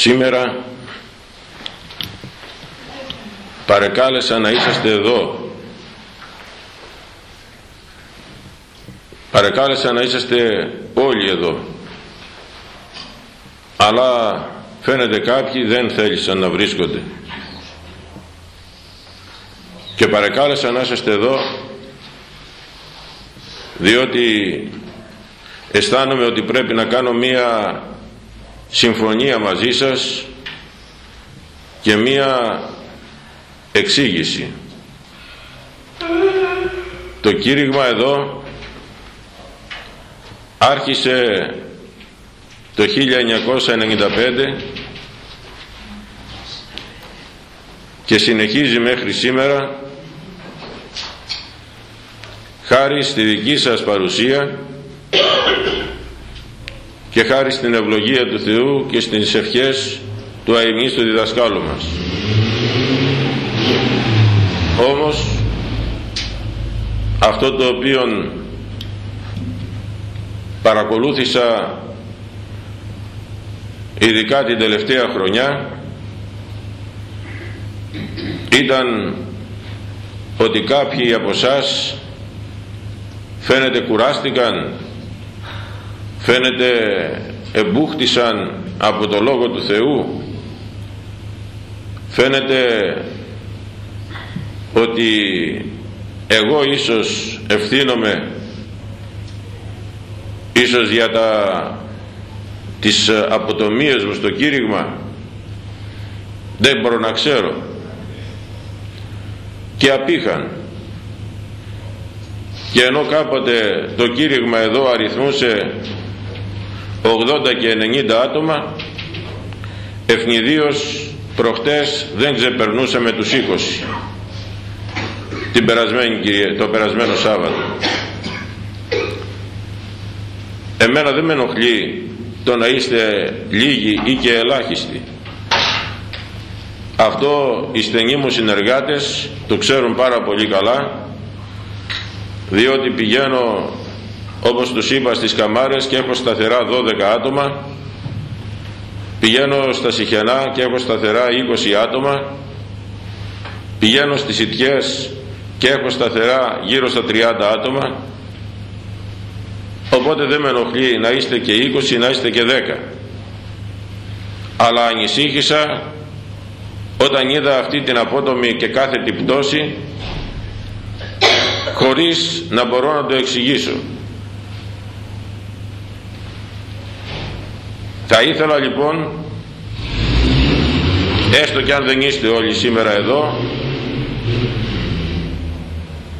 σήμερα παρεκάλεσα να είσαστε εδώ. Παρεκάλεσα να είσαστε όλοι εδώ. Αλλά φαίνεται κάποιοι δεν θέλησαν να βρίσκονται. Και παρεκάλεσα να είσαστε εδώ διότι αισθάνομαι ότι πρέπει να κάνω μία συμφωνία μαζί σας και μία εξήγηση. Το κήρυγμα εδώ άρχισε το 1995 και συνεχίζει μέχρι σήμερα χάρη στη δική σας παρουσία και χάρη στην ευλογία του Θεού και στις ευχές του του διδασκάλου μας. Όμως αυτό το οποίο παρακολούθησα ειδικά την τελευταία χρονιά ήταν ότι κάποιοι από σας φαίνεται κουράστηκαν φαίνεται εμπούχτησαν από το Λόγο του Θεού. Φαίνεται ότι εγώ ίσως ευθύνομαι ίσως για τα τις αποτομίες μου στο κήρυγμα. Δεν μπορώ να ξέρω. Και απήχαν. Και ενώ κάποτε το κήρυγμα εδώ αριθμούσε 80 και 90 άτομα ευνηδίως προχτές δεν ξεπερνούσαμε τους 20 την περασμένη, το περασμένο Σάββατο. Εμένα δεν με ενοχλεί το να είστε λίγοι ή και ελάχιστοι. Αυτό οι στενοί μου συνεργάτες το ξέρουν πάρα πολύ καλά διότι πηγαίνω όπως τους είπα στις καμάρες και έχω σταθερά 12 άτομα. Πηγαίνω στα Σιχενά και έχω σταθερά 20 άτομα. Πηγαίνω στις Ιτιές και έχω σταθερά γύρω στα 30 άτομα. Οπότε δεν με ενοχλεί να είστε και 20 να είστε και 10 αλλά ανησύχησα όταν είδα αυτή την απότομη και κάθετη πτώση χωρίς να μπορώ να το εξηγήσω θα ήθελα λοιπόν έστω και αν δεν είστε όλοι σήμερα εδώ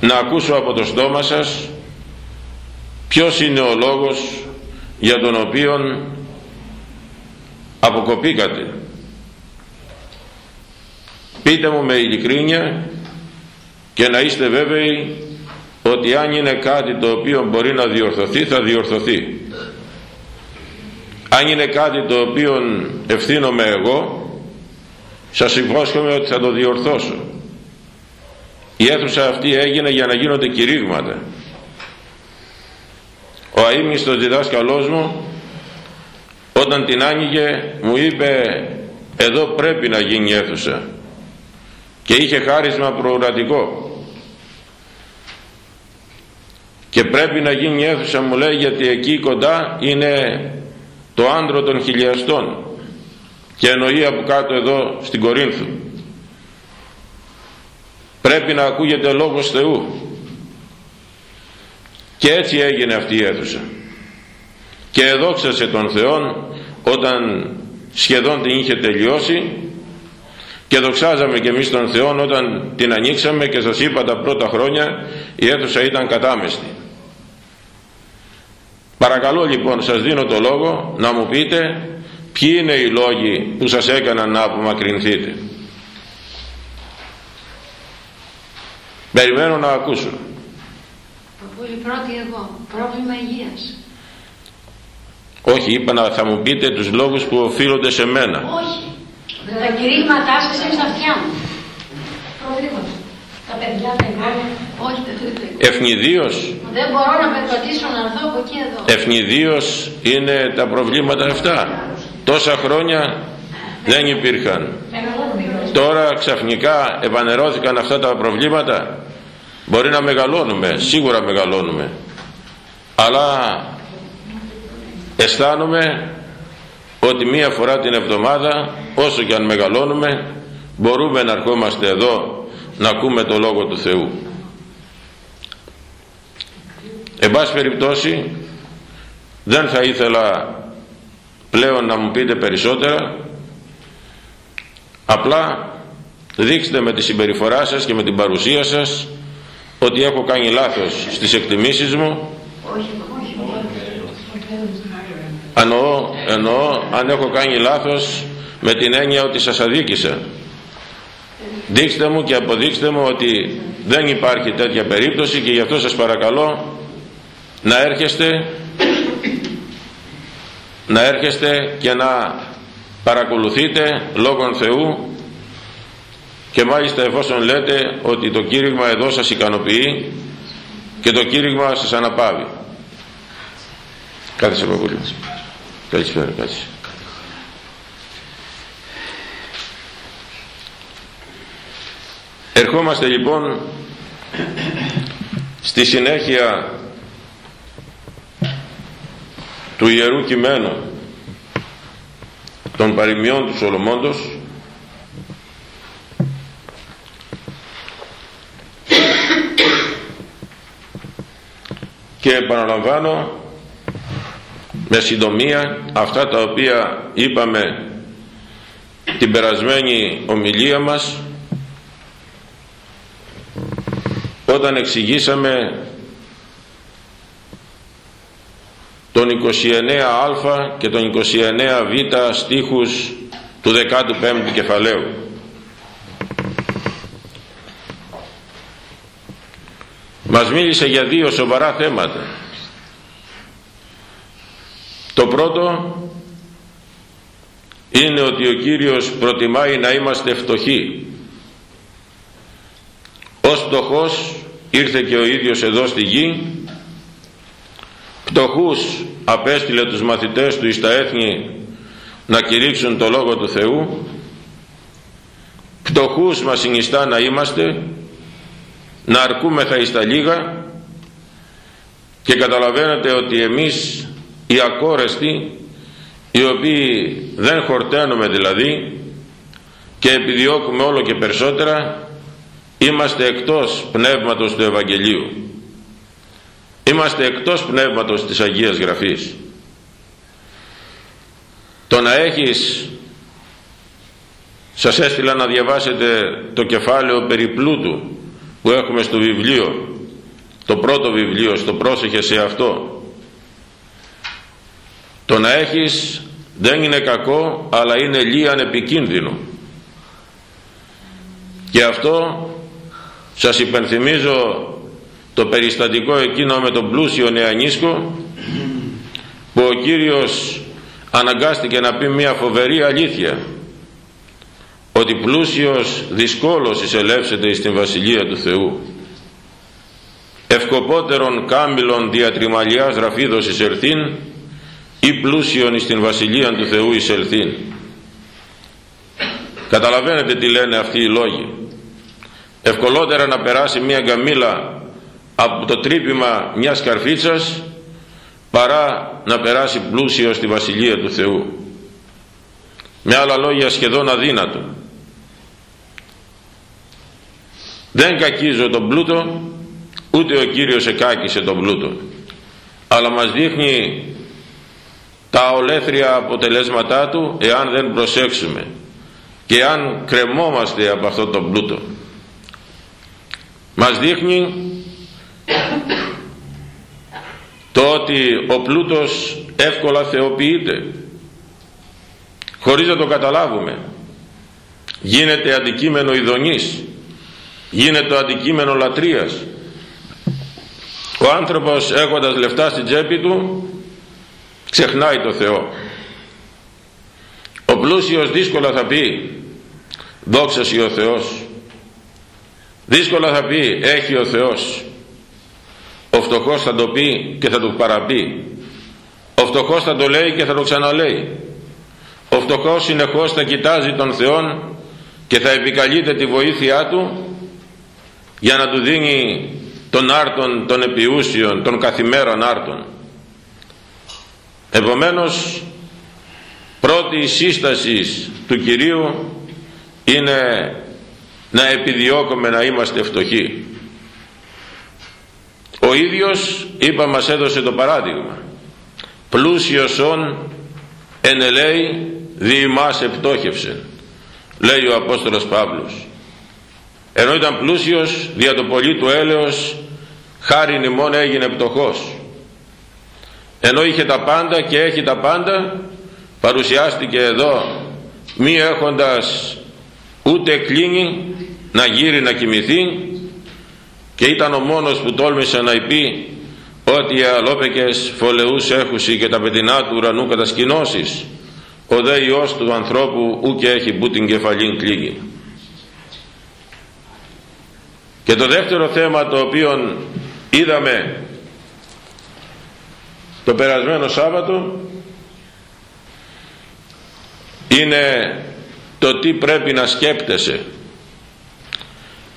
να ακούσω από το στόμα σας ποιος είναι ο λόγος για τον οποίο αποκοπήκατε. Πείτε μου με ειλικρίνεια και να είστε βέβαιοι ότι αν είναι κάτι το οποίο μπορεί να διορθωθεί θα διορθωθεί αν είναι κάτι το οποίο ευθύνομαι εγώ σας υπόσχομαι ότι θα το διορθώσω. Η αίθουσα αυτή έγινε για να γίνονται κηρύγματα. Ο αείμνηστος διδάσκαλός μου όταν την άνοιγε μου είπε εδώ πρέπει να γίνει αίθουσα και είχε χάρισμα προορατικό. Και πρέπει να γίνει αίθουσα μου λέει γιατί εκεί κοντά είναι το άντρο των χιλιαστών. Και εννοεί από κάτω εδώ στην Κορίνθου. Πρέπει να ακούγεται λόγος Θεού. Και έτσι έγινε αυτή η αίθουσα. Και εδόξασε τον Θεόν όταν σχεδόν την είχε τελειώσει. Και δοξάζαμε και εμείς τον Θεό όταν την ανοίξαμε και σας είπα τα πρώτα χρόνια η αίθουσα ήταν κατάμεστη παρακαλώ λοιπόν σας δίνω το λόγο να μου πείτε ποιοι είναι οι λόγοι που σας έκαναν να απομακρυνθείτε περιμένω να ακούσω Πολύ πρώτη εγώ, πρόβλημα υγείας όχι είπα να θα μου πείτε τους λόγους που οφείλονται σε μένα όχι τα κηρύγματά σας είναι στα αυτιά μου. Προβλήματα. Τα παιδιά, τα εγγόνια. Όχι, δεν Ευνηδίως. Δεν μπορώ να περπατήσω να έρθω από εκεί εδώ. Ευνηδίως είναι τα προβλήματα αυτά. Τόσα χρόνια δεν υπήρχαν τώρα ξαφνικά επανερώθηκαν αυτά τα προβλήματα μπορεί να μεγαλώνουμε σίγουρα μεγαλώνουμε αλλά αισθάνομαι ότι μία φορά την εβδομάδα όσο και αν μεγαλώνουμε μπορούμε να ερχόμαστε εδώ να ακούμε το Λόγο του Θεού εν πάση περιπτώσει δεν θα ήθελα πλέον να μου πείτε περισσότερα. Απλά δείξτε με τη συμπεριφορά σας και με την παρουσία σας ότι έχω κάνει λάθος στις εκτιμήσεις μου. Εννοώ, εννοώ αν έχω κάνει λάθος με την έννοια ότι σας αδίκησα. Δείξτε μου και αποδείξτε μου ότι δεν υπάρχει τέτοια περίπτωση και γι' αυτό σας παρακαλώ να έρχεστε να έρχεστε και να παρακολουθείτε λόγων Θεού και μάλιστα εφόσον λέτε ότι το κήρυγμα εδώ σας ικανοποιεί και το κήρυγμα σας αναπάβει. Κάθεσε πολύ. Καλησπέρα, κάτσε. Ερχόμαστε λοιπόν στη συνέχεια του Ιερού Κειμένου των παροιμιών του Σολομώντος και επαναλαμβάνω με συντομία αυτά τα οποία είπαμε την περασμένη ομιλία μας όταν εξηγήσαμε τον 29α και τον 29β στίχους του 15ου κεφαλαίου. Μας μίλησε για δύο σοβαρά θέματα. Το πρώτο είναι ότι ο Κύριος προτιμάει να είμαστε φτωχοί. Ως φτωχός ήρθε και ο ίδιος εδώ στη γη φτωχούς απέστειλε τους μαθητές του εις τα έθνη να κηρύξουν το Λόγο του Θεού. Φτωχούς μας συνιστά να είμαστε να αρκούμεθα εις τα λίγα και καταλαβαίνετε ότι εμείς οι ακόρεστοι οι οποίοι δεν χορταίνουμε δηλαδή και επιδιώκουμε όλο και περισσότερα είμαστε εκτός πνεύματος του Ευαγγελίου είμαστε εκτός πνεύματος της Αγίας Γραφής. Το να έχεις σας έστειλα να διαβάσετε το κεφάλαιο περί πλούτου που έχουμε στο βιβλίο το πρώτο βιβλίο στο πρόσεχε σε αυτό. Το να έχεις δεν είναι κακό αλλά είναι λίαν επικίνδυνο. Και αυτό σας υπενθυμίζω το περιστατικό εκείνο με τον πλούσιο νεανίσκο που ο Κύριος αναγκάστηκε να πει μια φοβερή αλήθεια ότι πλούσιος δυσκόλος εισελεύσεται στην Βασιλεία του Θεού. Ευκοπότερον κάμιλον διατριμαλιάς ραφίδος εισελθήν ή πλούσιον στην Βασιλεία του Θεού εισελθήν καταλαβαίνετε τι λένε αυτοί οι λόγοι. Ευκολότερα να περάσει μια γκαμίλα από το τρύπημα μιας καρφίτσας παρά να περάσει πλούσιος στη Βασιλεία του Θεού. Με άλλα λόγια σχεδόν αδύνατο. Δεν κακίζω τον πλούτο ούτε ο Κύριος εκάκησε τον πλούτο. Αλλά μας δείχνει τα ολέθρια αποτελέσματά του εάν δεν προσέξουμε και αν κρεμόμαστε από αυτό τον πλούτο. Μας δείχνει το ότι ο πλούτος εύκολα θεοποιείται χωρίς να το καταλάβουμε γίνεται αντικείμενο ειδονής γίνεται αντικείμενο λατρείας. Ο άνθρωπος έχοντας λεφτά στην τσέπη του ξεχνάει το Θεό. Ο πλούσιος δύσκολα θα πει δόξα ο Θεός δύσκολα θα πει έχει ο Θεός ο φτωχός θα το πει και θα το παραπεί ο φτωχός θα το λέει και θα το ξαναλέει ο φτωχός συνεχώς θα κοιτάζει τον Θεόν και θα επικαλείται τη βοήθειά Του για να του δίνει τον άρτον των επιούσιων, των καθημέρων άρτων. Επομένως, πρώτη σύσταση του Κυρίου είναι να επιδιώκουμε να είμαστε φτωχοί. Ο ίδιος, είπα, μας έδωσε το παράδειγμα. Πλούσιος όν εν ελέη διημάς επτόχευσε, λέει ο Απόστολος Παύλος. Ενώ ήταν πλούσιος, δια το πολύ του έλεος, χάρη μόνο έγινε πτωχός. Ενώ είχε τα πάντα και έχει τα πάντα, παρουσιάστηκε εδώ μη έχοντας ούτε κλίνη να γύρει να κοιμηθεί και ήταν ο μόνος που τόλμησε να πει ότι οι αλόπεκες φωλεούς έχουσι και τα πετεινά του ουρανού κατασκηνώσεις ο δε Υιός του ανθρώπου ου και έχει που την κεφαλήν κλίγη. Και το δεύτερο θέμα το οποίο είδαμε το περασμένο Σάββατο είναι το τι πρέπει να σκέπτεσαι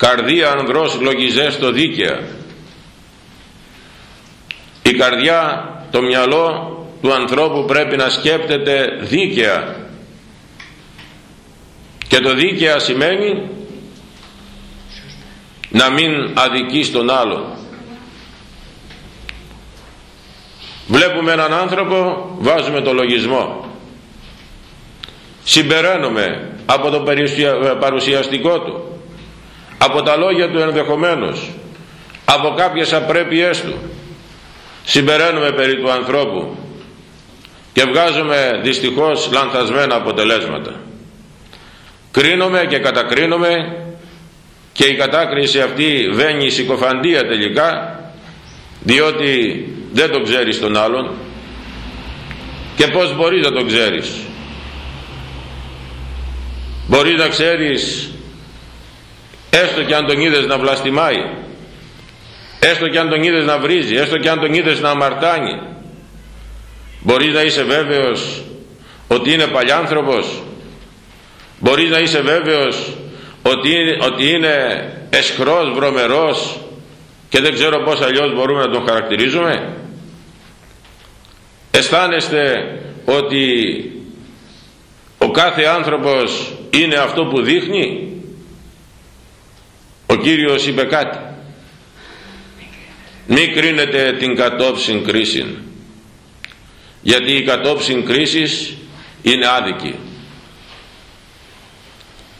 καρδία ανδρός λογιζές το δίκαια. Η καρδιά το μυαλό του ανθρώπου πρέπει να σκέπτεται δίκαια. Και το δίκαια σημαίνει να μην αδικεί τον άλλον βλέπουμε έναν άνθρωπο βάζουμε το λογισμό. Συμπεραίνουμε από το παρουσιαστικό του από τα λόγια του ενδεχομένως. Από κάποιες απρέπειές του. Συμπεραίνουμε περί του ανθρώπου και βγάζουμε δυστυχώς λανθασμένα αποτελέσματα. Κρίνουμε και κατακρίνουμε και η κατάκριση αυτή βαίνει συκοφαντία τελικά διότι δεν το ξέρεις τον άλλον και πως μπορείς να το ξέρεις. Μπορείς να ξέρεις έστω και αν τον είδες να βλαστημάει έστω και αν τον είδες να βρίζει έστω και αν τον είδες να αμαρτάνει μπορείς να είσαι βέβαιος ότι είναι παλιάνθρωπος μπορείς να είσαι βέβαιος ότι, ότι είναι εσχρός, βρωμερός και δεν ξέρω πως αλλιώς μπορούμε να τον χαρακτηρίζουμε. Αισθάνεστε ότι ο κάθε άνθρωπος είναι αυτό που δείχνει; Ο Κύριος είπε κάτι. Μη κρίνετε την κατόψιν κρίση γιατί η κατόψιν κρίσης είναι άδικη.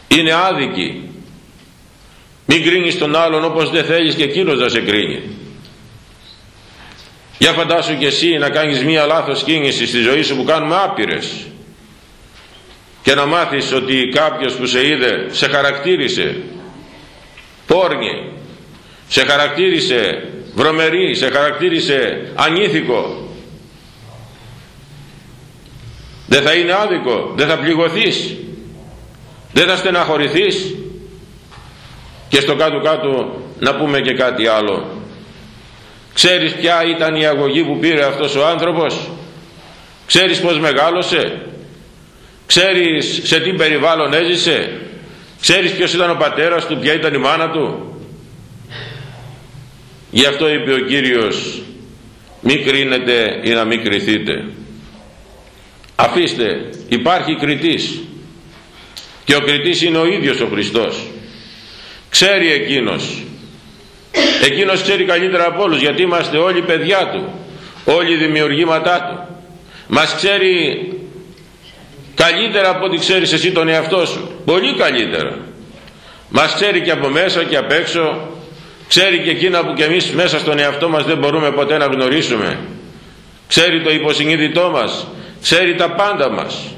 Είναι άδικη. Μην κρίνεις τον άλλον όπως δεν θέλεις και εκείνος να σε κρίνει. Για φαντάσου και εσύ να κάνεις μία λάθος κίνηση στη ζωή σου που κάνουμε άπειρες και να μάθεις ότι κάποιος που σε είδε σε χαρακτήρισε πόρνη σε χαρακτήρισε βρωμερή σε χαρακτήρισε ανήθικο. Δεν θα είναι άδικο δεν θα πληγωθείς δεν θα στεναχωρηθείς. Και στο κάτω κάτω να πούμε και κάτι άλλο. Ξέρεις ποια ήταν η αγωγή που πήρε αυτός ο άνθρωπος; Ξέρεις πως μεγάλωσε; Ξέρεις σε τι περιβάλλον έζησε; Ξέρεις ποιος ήταν ο πατέρας του ποια ήταν η μάνα του; Γι' αυτό είπε ο Κύριος μη κρίνετε ή να μην κριθείτε αφήστε υπάρχει κριτής. Και ο κριτής είναι ο ίδιος ο Χριστός. Ξέρει εκείνος. Εκείνος ξέρει καλύτερα από όλους γιατί είμαστε όλοι παιδιά του όλοι δημιουργήματά του. Μας ξέρει καλύτερα από ό,τι ξέρεις εσύ τον εαυτό σου. Πολύ καλύτερα. Μας ξέρει και από μέσα και απ' έξω. Ξέρει και εκείνα που και εμείς μέσα στον εαυτό μας δεν μπορούμε ποτέ να γνωρίσουμε. Ξέρει το υποσυνείδητό μας. Ξέρει τα πάντα μας.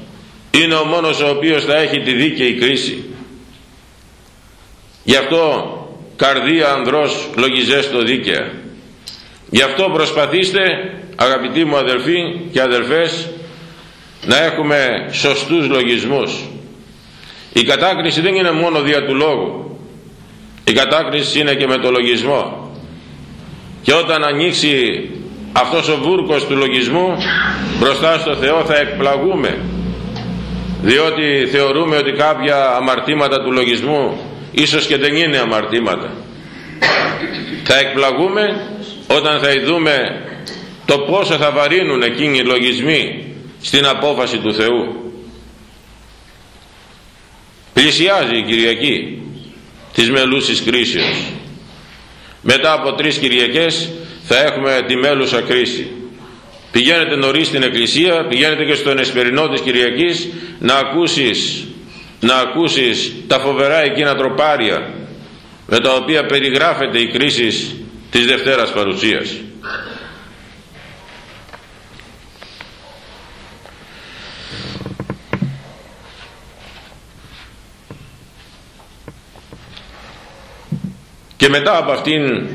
Είναι ο μόνος ο οποίος θα έχει τη δίκαιη κρίση. Γι' αυτό καρδία ανδρός λογιζές το δίκαια. Γι' αυτό προσπαθήστε αγαπητοί μου αδελφοί και αδελφές να έχουμε σωστούς λογισμούς. Η κατάκριση δεν είναι μόνο δια του λόγου. Η κατάκριση είναι και με το λογισμό. Και όταν ανοίξει αυτός ο βούρκος του λογισμού μπροστά στο Θεό θα εκπλαγούμε. Διότι θεωρούμε ότι κάποια αμαρτήματα του λογισμού ίσως και δεν είναι αμαρτήματα. Θα εκπλαγούμε όταν θα ειδούμε το πόσο θα βαρύνουν εκείνοι οι λογισμοί στην απόφαση του Θεού. Πλησιάζει η Κυριακή της μελούσης κρίσεως. Μετά από τρεις Κυριακές θα έχουμε τη μέλουσα κρίση. Πηγαίνετε νωρίς στην εκκλησία πηγαίνετε και στον εσπερινό της Κυριακής να ακούσεις να ακούσεις τα φοβερά εκείνα τροπάρια με τα οποία περιγράφεται η κρίση της Δευτέρας Παρουσίας και μετά από αυτήν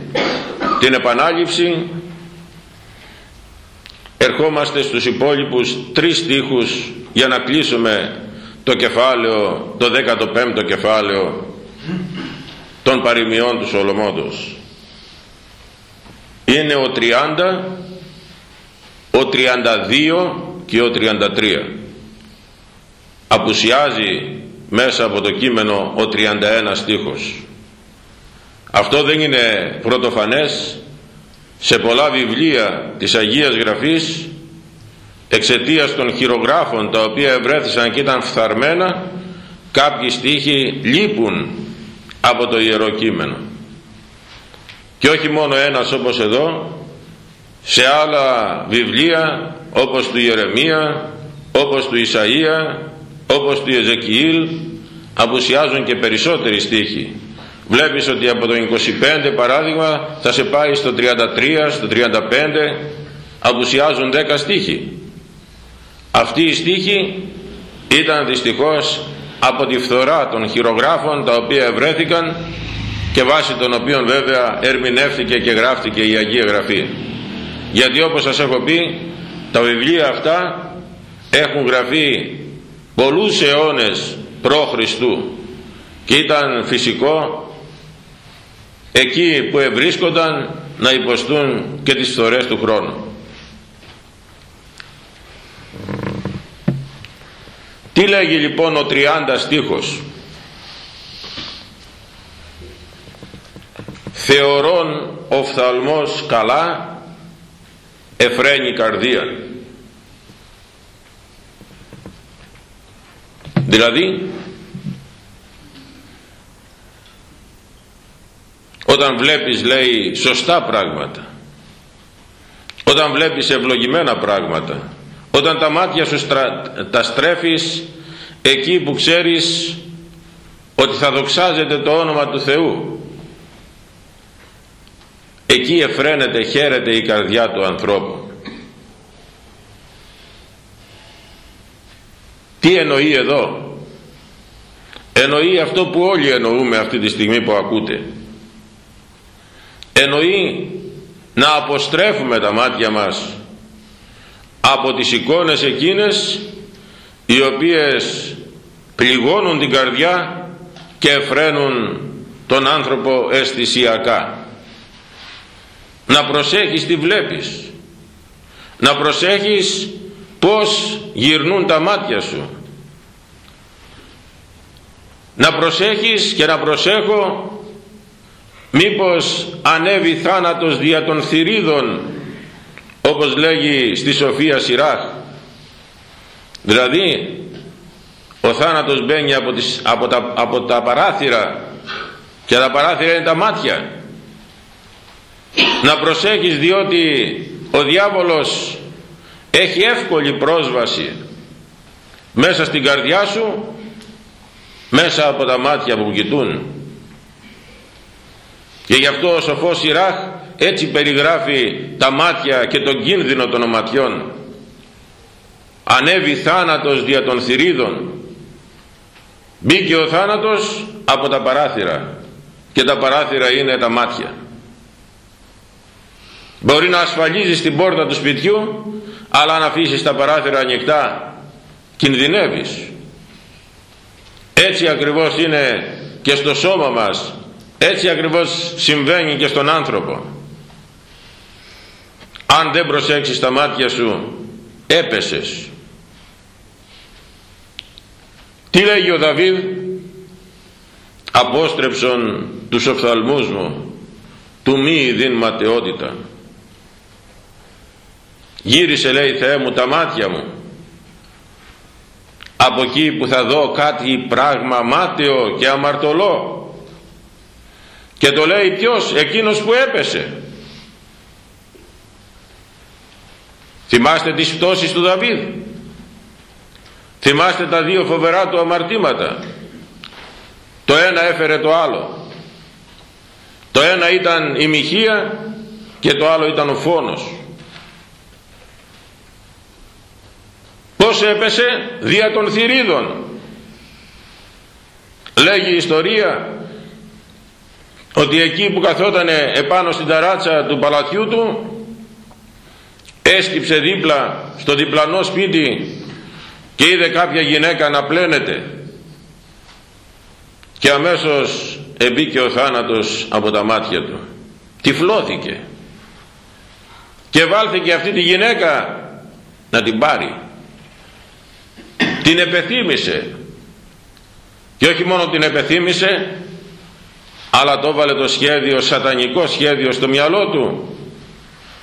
την επανάληψη ερχόμαστε στους υπόλοιπους τρεις στίχους για να κλείσουμε το κεφάλαιο, το 15ο κεφάλαιο των παροιμιών του Σολομόντος. Είναι ο 30, ο 32 και ο 33. Απουσιάζει μέσα από το κείμενο ο 31 στίχος. Αυτό δεν είναι πρωτοφανές. Σε πολλά βιβλία της Αγίας Γραφής εξαιτίας των χειρογράφων τα οποία ευρέθησαν και ήταν φθαρμένα κάποιοι στίχοι λείπουν από το Ιερό Κείμενο και όχι μόνο ένας όπως εδώ σε άλλα βιβλία όπως του Ιερεμία όπως του Ισαΐα όπως του Εζεκιήλ απουσιάζουν και περισσότεροι στίχοι βλέπεις ότι από το 25 παράδειγμα θα σε πάει στο 33 στο 35 απουσιάζουν 10 στίχοι. Αυτοί οι στίχοι ήταν δυστυχώς από τη φθορά των χειρογράφων τα οποία ευρέθηκαν και βάσει των οποίων βέβαια ερμηνεύτηκε και γράφτηκε η Αγία Γραφή. Γιατί όπως σας έχω πει τα βιβλία αυτά έχουν γραφεί πολλούς αιώνες προ Χριστού και ήταν φυσικό εκεί που ευρίσκονταν να υποστούν και τις φθορές του χρόνου. Τι λέγει λοιπόν ο 30 στίχος; Θεωρών οφθαλμός καλά εφραίνει καρδία Δηλαδή όταν βλέπεις λέει σωστά πράγματα όταν βλέπεις ευλογημένα πράγματα όταν τα μάτια σου τα στρέφεις εκεί που ξέρεις ότι θα δοξάζεται το όνομα του Θεού εκεί εφραίνεται, χαίρεται η καρδιά του ανθρώπου. Τι εννοεί εδώ; Εννοεί αυτό που όλοι εννοούμε αυτή τη στιγμή που ακούτε εννοεί να αποστρέφουμε τα μάτια μας από τις εικόνες εκείνες οι οποίες πληγώνουν την καρδιά και εφραίνουν τον άνθρωπο αισθησιακά. Να προσέχεις τι βλέπεις. Να προσέχεις πως γυρνούν τα μάτια σου. Να προσέχεις και να προσέχω μήπως ανέβει θάνατος δια των θηρίδων όπως λέγει στη Σοφία Σιράχ. Δηλαδή ο θάνατος μπαίνει από, τις, από, τα, από τα παράθυρα και τα παράθυρα είναι τα μάτια. Να προσέχεις διότι ο διάβολος έχει εύκολη πρόσβαση μέσα στην καρδιά σου μέσα από τα μάτια που κοιτούν και γι' αυτό ο σοφός Σιράχ έτσι περιγράφει τα μάτια και τον κίνδυνο των οματιών. Ανέβη θάνατος δια των θηρίδων. Μπήκε ο θάνατος από τα παράθυρα και τα παράθυρα είναι τα μάτια. Μπορεί να ασφαλίζεις την πόρτα του σπιτιού αλλά αν αφήσεις τα παράθυρα ανοιχτά κινδυνεύεις. Έτσι ακριβώς είναι και στο σώμα μας έτσι ακριβώς συμβαίνει και στον άνθρωπο. Αν δεν προσέξεις τα μάτια σου έπεσες. Τι λέγει ο Δαβίδ; Απόστρεψον τους οφθαλμούς μου του μη ειδήν ματαιότητα. Γύρισε λέει Θεέ μου τα μάτια μου. Από εκεί που θα δω κάτι πράγμα μάταιο και αμαρτωλό και το λέει ποιος; Εκείνος που έπεσε. Θυμάστε τις πτώσεις του Δαβίδ. Θυμάστε τα δύο φοβερά του αμαρτήματα. Το ένα έφερε το άλλο. Το ένα ήταν η μοιχεία και το άλλο ήταν ο φόνος. Πως έπεσε; Δια των θηρίδων. Λέγει η ιστορία ότι εκεί που καθόταν επάνω στην ταράτσα του παλατιού του έσκυψε δίπλα στο διπλανό σπίτι και είδε κάποια γυναίκα να πλένεται. Και αμέσως εμπήκε ο θάνατος από τα μάτια του. Τυφλώθηκε. Και βάλθηκε αυτή τη γυναίκα να την πάρει. Την επεθύμησε. Και όχι μόνο την επεθύμησε αλλά το έβαλε το σχέδιο, σατανικό σχέδιο στο μυαλό του.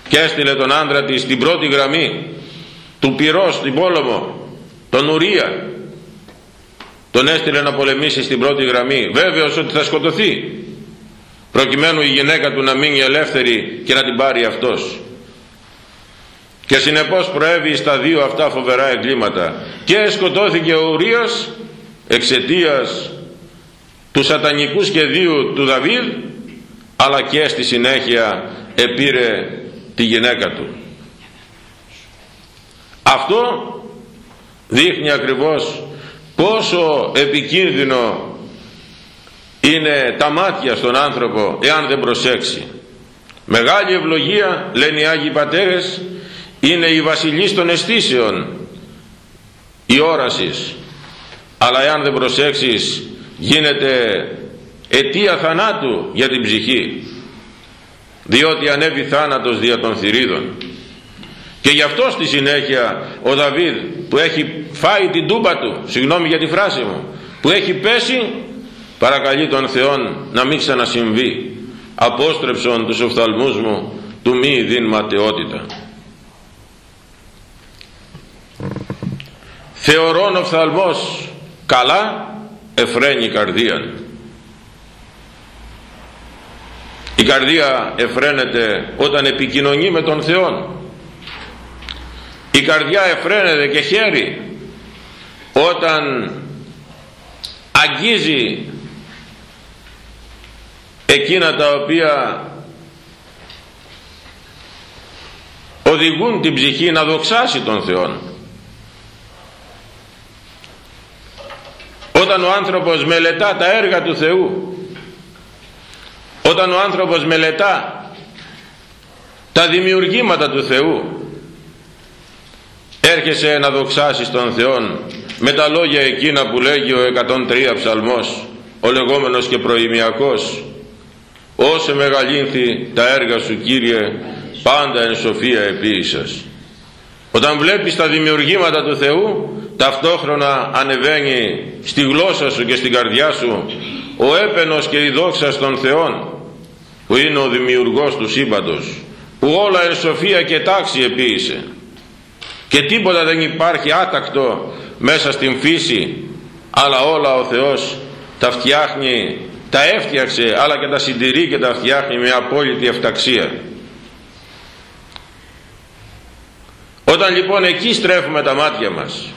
Και έστειλε τον άντρα της στην πρώτη γραμμή του πυρός στην πόλεμο τον Ουρία. Τον έστειλε να πολεμήσει στην πρώτη γραμμή βέβαιος ότι θα σκοτωθεί προκειμένου η γυναίκα του να μείνει ελεύθερη και να την πάρει αυτός. Και συνεπώς προέβη στα δύο αυτά φοβερά εγκλήματα. Και σκοτώθηκε ο Ουρίας εξαιτίας του σατανικού σχεδίου του Δαβίδ αλλά και στη συνέχεια επήρε τη γυναίκα του. Αυτό δείχνει ακριβώς πόσο επικίνδυνο είναι τα μάτια στον άνθρωπο εάν δεν προσέξει. Μεγάλη ευλογία λένε οι Άγιοι Πατέρες είναι η βασιλής των αισθήσεων η όρασης. Αλλά εάν δεν προσέξεις γίνεται αιτία θανάτου για την ψυχή διότι ανέβει θάνατος δια των θηρίδων. Και γι' αυτό στη συνέχεια ο Δαβίδ που έχει φάει την τούμπα του συγγνώμη για τη φράση μου που έχει πέσει παρακαλεί τον Θεό να μην ξανασυμβεί. Απόστρεψον τους οφθαλμούς μου του μη δίν ματαιότητα θεωρών οφθαλμός καλά εφραίνει η καρδία. Η καρδία εφραίνεται όταν επικοινωνεί με τον Θεό η καρδιά εφραίνεται και χέρι όταν αγγίζει εκείνα τα οποία οδηγούν την ψυχή να δοξάσει τον Θεό όταν ο άνθρωπος μελετά τα έργα του Θεού όταν ο άνθρωπος μελετά τα δημιουργήματα του Θεού έρχεσαι να δοξάσεις τον Θεό με τα λόγια εκείνα που λέγει ο 103 ψαλμός ο λεγόμενος και προημιακός. Όσε μεγαλύνθη τα έργα σου Κύριε πάντα εν σοφία επίησας όταν βλέπεις τα δημιουργήματα του Θεού ταυτόχρονα ανεβαίνει στη γλώσσα σου και στην καρδιά σου ο έπαινος και η δόξα των Θεών που είναι ο δημιουργός του σύμπαντος που όλα εν σοφία και τάξη επίησε. Και τίποτα δεν υπάρχει άτακτο μέσα στην φύση αλλά όλα ο Θεός τα φτιάχνει τα έφτιαξε αλλά και τα συντηρεί και τα φτιάχνει με απόλυτη εφταξία όταν λοιπόν εκεί στρέφουμε τα μάτια μας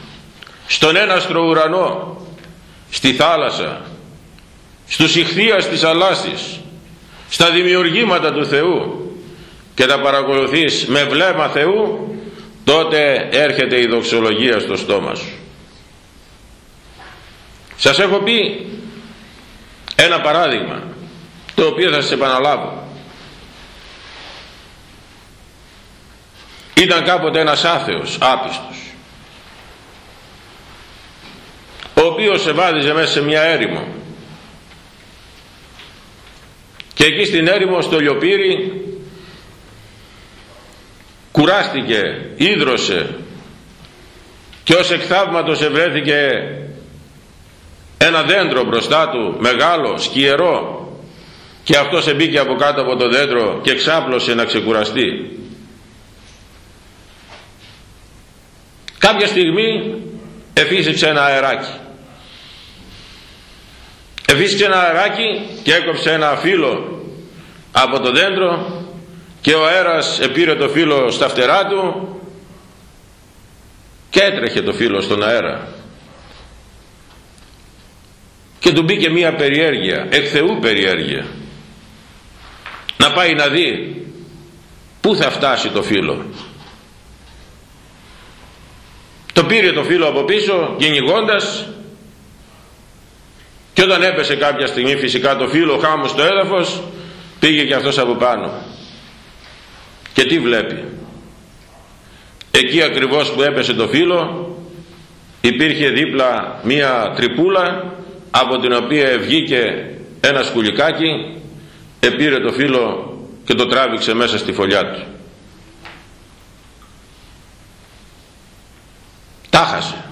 στον έναστρο ουρανό στη θάλασσα στους ηχθείας της αλάσης στα δημιουργήματα του Θεού και τα παρακολουθείς με βλέμμα Θεού τότε έρχεται η δοξολογία στο στόμα σου. Σας έχω πει ένα παράδειγμα το οποίο θα σας επαναλάβω. Ήταν κάποτε ένας άθεος άπιστος ο οποίος σε βάδιζε μέσα σε μια έρημο. Και εκεί στην έρημο στο λιοπύρι κουράστηκε, ίδρωσε και ως εκθαύματος ευρέθηκε ένα δέντρο μπροστά του μεγάλο σκιερό και αυτός εμπήκε από κάτω από το δέντρο και ξάπλωσε να ξεκουραστεί. Κάποια στιγμή εφύσηξε ένα αεράκι εφύσηξε ένα αεράκι και έκοψε ένα φύλλο από το δέντρο και ο αέρας επήρε το φύλλο στα φτερά του και έτρεχε το φύλλο στον αέρα. Και του μπήκε μία περιέργεια εκ Θεού περιέργεια. Να πάει να δει πού θα φτάσει το φύλλο. Το πήρε το φύλλο από πίσω κυνηγώντα και όταν έπεσε κάποια στιγμή φυσικά το φύλλο χάμω στο έδαφος πήγε και αυτός από πάνω. Και τι βλέπει; Εκεί ακριβώς που έπεσε το φύλλο υπήρχε δίπλα μία τρυπούλα από την οποία βγήκε ένα σκουλικάκι επήρε το φύλλο και το τράβηξε μέσα στη φωλιά του. Τάχασε.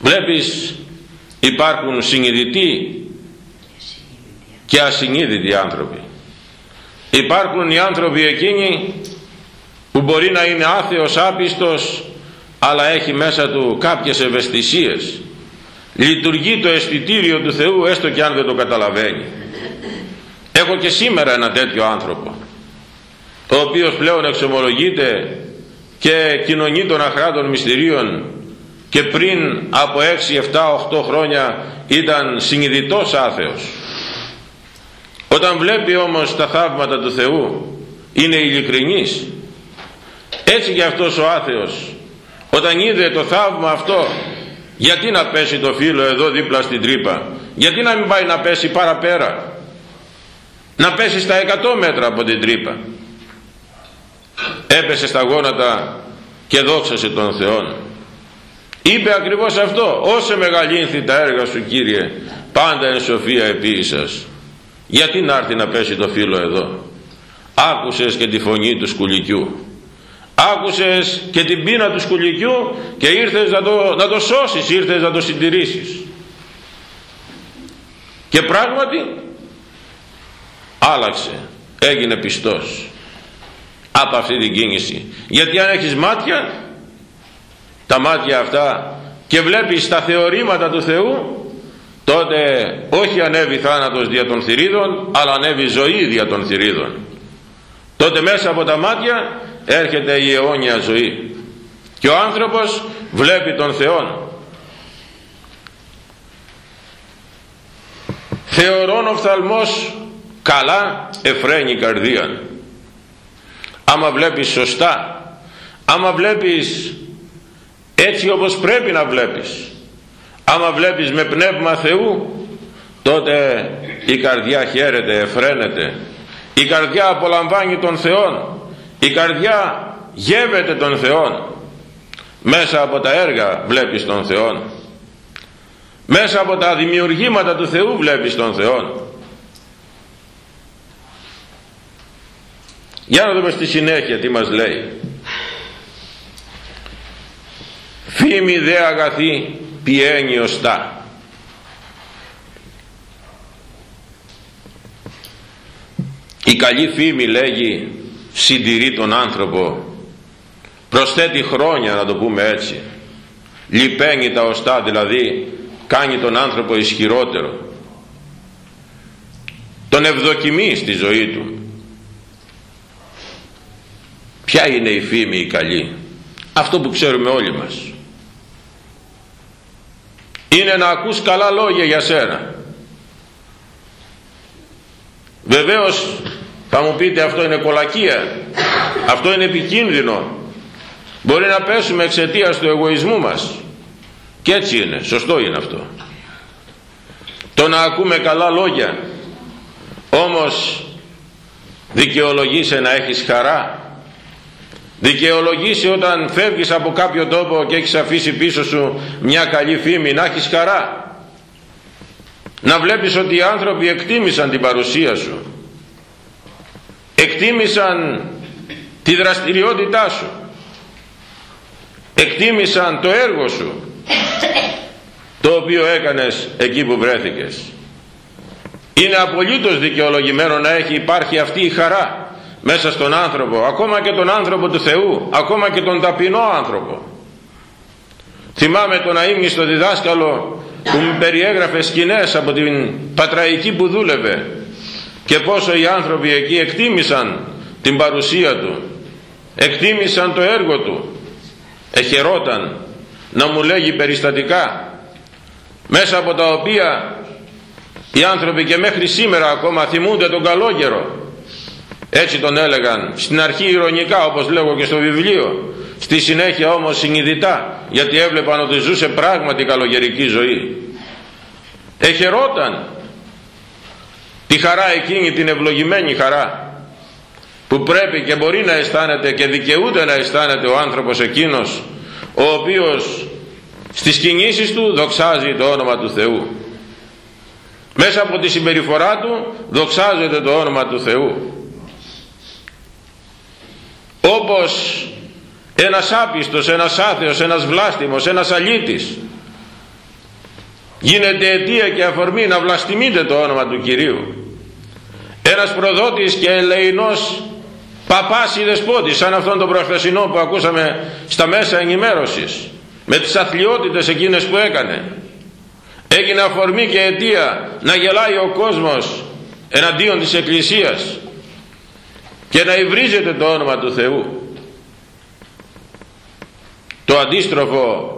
Βλέπεις υπάρχουν συνειδητοί και ασυνείδητοι άνθρωποι. Υπάρχουν οι άνθρωποι εκείνοι που μπορεί να είναι άθεος άπιστος αλλά έχει μέσα του κάποιες ευαισθησίες. Λειτουργεί το αισθητήριο του Θεού έστω και αν δεν το καταλαβαίνει. Έχω και σήμερα ένα τέτοιο άνθρωπο ο οποίος πλέον εξομολογείται και κοινωνεί των αχράτων μυστηρίων και πριν από 6, 7, 8 χρόνια ήταν συνειδητός άθεος. Όταν βλέπει όμως τα θαύματα του Θεού είναι ειλικρινής. Έτσι και αυτός ο άθεος όταν είδε το θαύμα αυτό γιατί να πέσει το φύλλο εδώ δίπλα στην τρύπα; Γιατί να μην πάει να πέσει παραπέρα; Να πέσει στα 100 μέτρα από την τρύπα. Έπεσε στα γόνατα και δόξασε τον Θεό είπε ακριβώς αυτό όσε μεγαλύνθη τα έργα σου Κύριε πάντα εν σοφία επίησας. Γιατί να έρθει να πέσει το φύλλο εδώ; Άκουσες και τη φωνή του σκουλικιού. Άκουσες και την πείνα του σκουλικιού και ήρθες να το, να το σώσεις ήρθες να το συντηρήσεις και πράγματι άλλαξε έγινε πιστός. Από αυτή την κίνηση. Γιατί αν έχεις μάτια τα μάτια αυτά και βλέπεις τα θεωρήματα του Θεού τότε όχι ανέβει θάνατος δια των θηρίδων αλλά ανέβει ζωή δια των θηρίδων. Τότε μέσα από τα μάτια έρχεται η αιώνια ζωή. Και ο άνθρωπος βλέπει τον Θεό θεωρών οφθαλμός καλά εφραίνει καρδία. Άμα βλέπεις σωστά άμα βλέπεις έτσι όπως πρέπει να βλέπεις. Άμα βλέπεις με πνεύμα Θεού τότε η καρδιά χαίρεται, εφραίνεται. Η καρδιά απολαμβάνει τον Θεό η καρδιά γεύεται τον Θεό μέσα από τα έργα βλέπεις τον Θεό μέσα από τα δημιουργήματα του Θεού βλέπεις τον Θεό για να δούμε στη συνέχεια τι μας λέει φήμη δε αγαθή πιένει οστά. Η καλή φήμη λέγει συντηρεί τον άνθρωπο. Προσθέτει χρόνια να το πούμε έτσι. Λιπαίνει τα οστά δηλαδή κάνει τον άνθρωπο ισχυρότερο. Τον ευδοκιμεί στη ζωή του. Ποια είναι η φήμη η καλή; Αυτό που ξέρουμε όλοι μας είναι να ακούς καλά λόγια για σένα. Βεβαίως θα μου πείτε αυτό είναι κολακία. Αυτό είναι επικίνδυνο. Μπορεί να πέσουμε εξαιτίας του εγωισμού μας. Και έτσι είναι. Σωστό είναι αυτό. Το να ακούμε καλά λόγια όμως δικαιολογείσαι να έχεις χαρά δικαιολογήσει όταν φεύγεις από κάποιο τόπο και έχεις αφήσει πίσω σου μια καλή φήμη να έχεις χαρά. Να βλέπεις ότι οι άνθρωποι εκτίμησαν την παρουσία σου. Εκτίμησαν τη δραστηριότητά σου. Εκτίμησαν το έργο σου το οποίο έκανες εκεί που βρέθηκες. Είναι απολύτως δικαιολογημένο να έχει υπάρχει αυτή η χαρά μέσα στον άνθρωπο ακόμα και τον άνθρωπο του Θεού ακόμα και τον ταπεινό άνθρωπο. Θυμάμαι τον αείμνηστο διδάσκαλο που μου περιέγραφε σκηνές από την πατραϊκή που δούλευε και πόσο οι άνθρωποι εκεί εκτίμησαν την παρουσία του εκτίμησαν το έργο του εχαιρόταν να μου λέγει περιστατικά μέσα από τα οποία οι άνθρωποι και μέχρι σήμερα ακόμα θυμούνται τον καλόγερο έτσι τον έλεγαν. Στην αρχή ηρωνικά όπως λέγω και στο βιβλίο. Στη συνέχεια όμως συνειδητά γιατί έβλεπαν ότι ζούσε πράγματι καλογερική ζωή. Εχαιρόταν τη χαρά εκείνη την ευλογημένη χαρά που πρέπει και μπορεί να αισθάνεται και δικαιούται να αισθάνεται ο άνθρωπος εκείνος ο οποίος στις κινήσεις του δοξάζει το όνομα του Θεού. Μέσα από τη συμπεριφορά του δοξάζεται το όνομα του Θεού όπως ένας άπιστος, ένας άθεος, ένας βλάστημος, ένας αλήτης. Γίνεται αιτία και αφορμή να βλαστημείτε το όνομα του Κυρίου. Ένας προδότης και ελεηνός παπάς ή δεσπότης σαν αυτόν τον προχθεσινό που ακούσαμε στα μέσα ενημέρωσης με τις αθλειότητες εκείνες που έκανε. Έγινε αφορμή και αιτία να γελάει ο κόσμος εναντίον της Εκκλησίας και να υβρίζεται το όνομα του Θεού. Το αντίστροφο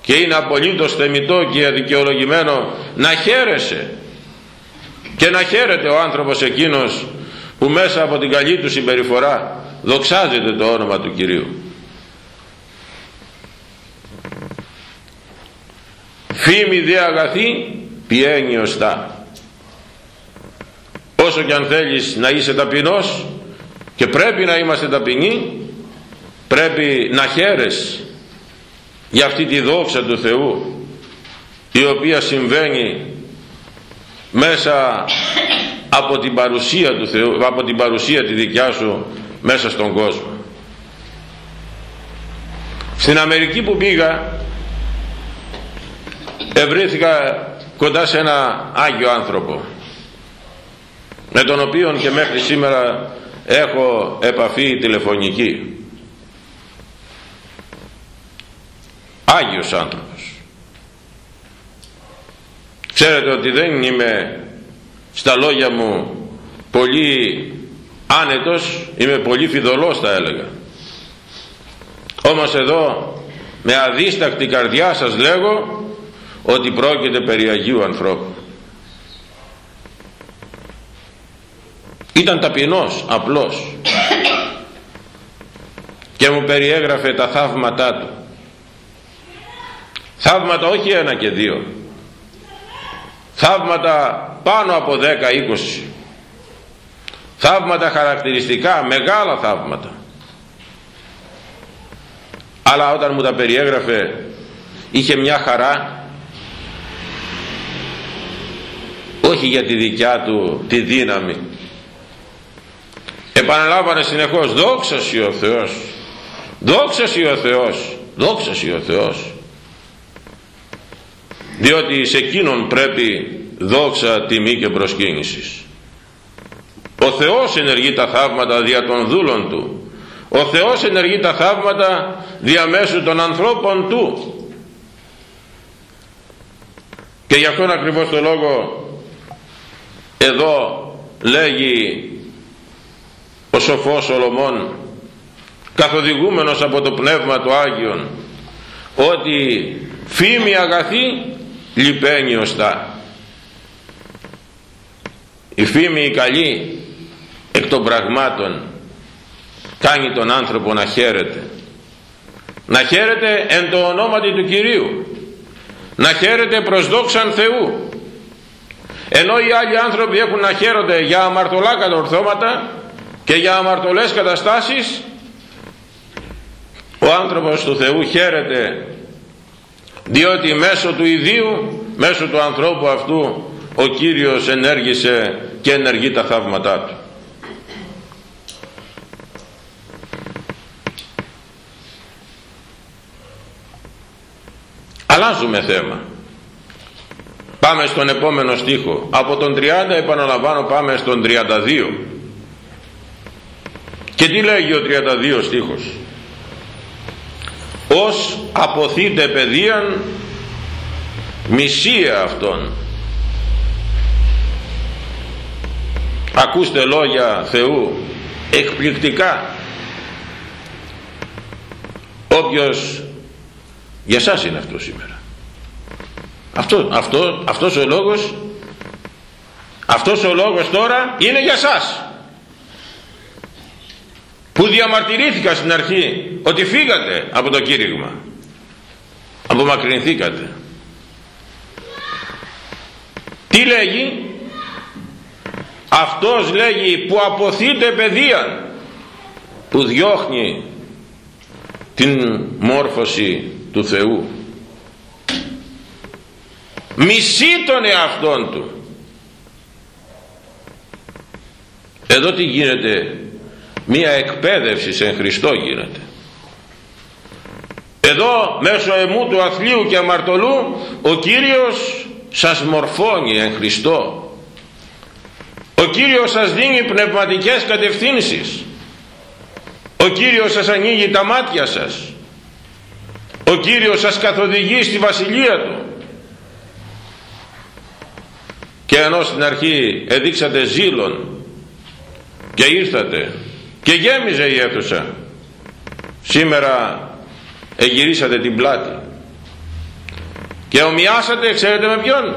και είναι απολύτως θεμητό και αδικαιολογημένο να χαίρεσαι. Και να χαίρεται ο άνθρωπος εκείνος που μέσα από την καλή του συμπεριφορά δοξάζεται το όνομα του Κυρίου. Φήμη δε αγαθή πιένει ωστά όσο και αν θέλεις να είσαι ταπεινός και πρέπει να είμαστε ταπεινοί πρέπει να χαίρεσαι για αυτή τη δόξα του Θεού η οποία συμβαίνει μέσα από την παρουσία του Θεού από την παρουσία τη δικιά σου μέσα στον κόσμο. Στην Αμερική που πήγα ευρύθηκα κοντά σε ένα Άγιο άνθρωπο με τον οποίο και μέχρι σήμερα έχω επαφή τηλεφωνική. Άγιος άνθρωπος. Ξέρετε ότι δεν είμαι στα λόγια μου πολύ άνετος είμαι πολύ φιδωλός θα έλεγα. Όμως εδώ με αδίστακτη καρδιά σας λέγω ότι πρόκειται περί Αγίου ανθρώπου ήταν ταπεινός απλός. Και μου περιέγραφε τα θαύματά του. Θαύματα όχι ένα και δύο. Θαύματα πάνω από 10-20 θαύματα χαρακτηριστικά μεγάλα θαύματα. Αλλά όταν μου τα περιέγραφε είχε μια χαρά. Όχι για τη δικιά του τη δύναμη επαναλάβανε συνεχώς δόξας ο Θεός δόξας ο Θεός δόξας ο Θεός διότι σε εκείνον πρέπει δόξα, τιμή και προσκύνησης. Ο Θεός ενεργεί τα θαύματα δια των δούλων Του. Ο Θεός ενεργεί τα θαύματα διαμέσου των ανθρώπων Του. Και γι' αυτόν ακριβώς το λόγο εδώ λέγει ο σοφός Σολομών καθοδηγούμενος από το Πνεύμα του Άγιον ότι φήμη αγαθή λυπαίνει ωστά η φήμη η καλή εκ των πραγμάτων κάνει τον άνθρωπο να χαίρεται. Να χαίρεται εν το ονόματι του Κυρίου. Να χαίρεται προς δόξαν Θεού. Ενώ οι άλλοι άνθρωποι έχουν να χαίρονται για αμαρτωλά κατορθώματα και για αμαρτωλές καταστάσεις ο άνθρωπος του Θεού χαίρεται διότι μέσω του ιδίου μέσω του ανθρώπου αυτού ο Κύριος ενέργησε και ενεργεί τα θαύματά του. Αλλάζουμε θέμα. Πάμε στον επόμενο στίχο. Από τον 30 επαναλαμβάνω πάμε στον 32 και τι λέγει ο 32 στίχος; Ως αποθείτε παιδείαν μισία αυτών ακούστε λόγια Θεού εκπληκτικά. Όποιος για σας είναι αυτός σήμερα. Αυτό, αυτό, αυτός ο λόγος αυτός ο λόγος τώρα είναι για σας που διαμαρτυρήθηκα στην αρχή ότι φύγατε από το κήρυγμα. Απομακρυνθήκατε. Τι λέγει; Αυτός λέγει που αποθείτε παιδεία που διώχνει την μόρφωση του Θεού μισεί τον εαυτόν του. Εδώ τι γίνεται μία εκπαίδευση σε Χριστό γίνεται. Εδώ μέσω εμού του αθλίου και αμαρτωλού ο Κύριος σας μορφώνει εν Χριστώ. Ο Κύριος σας δίνει πνευματικές κατευθύνσεις. Ο Κύριος σας ανοίγει τα μάτια σας. Ο Κύριος σας καθοδηγεί στη βασιλεία Του. Και ενώ στην αρχή εδείξατε ζήλον και ήρθατε και γέμιζε η αίθουσα. Σήμερα εγυρίσατε την πλάτη. Και ομοιάσατε ξέρετε με ποιον;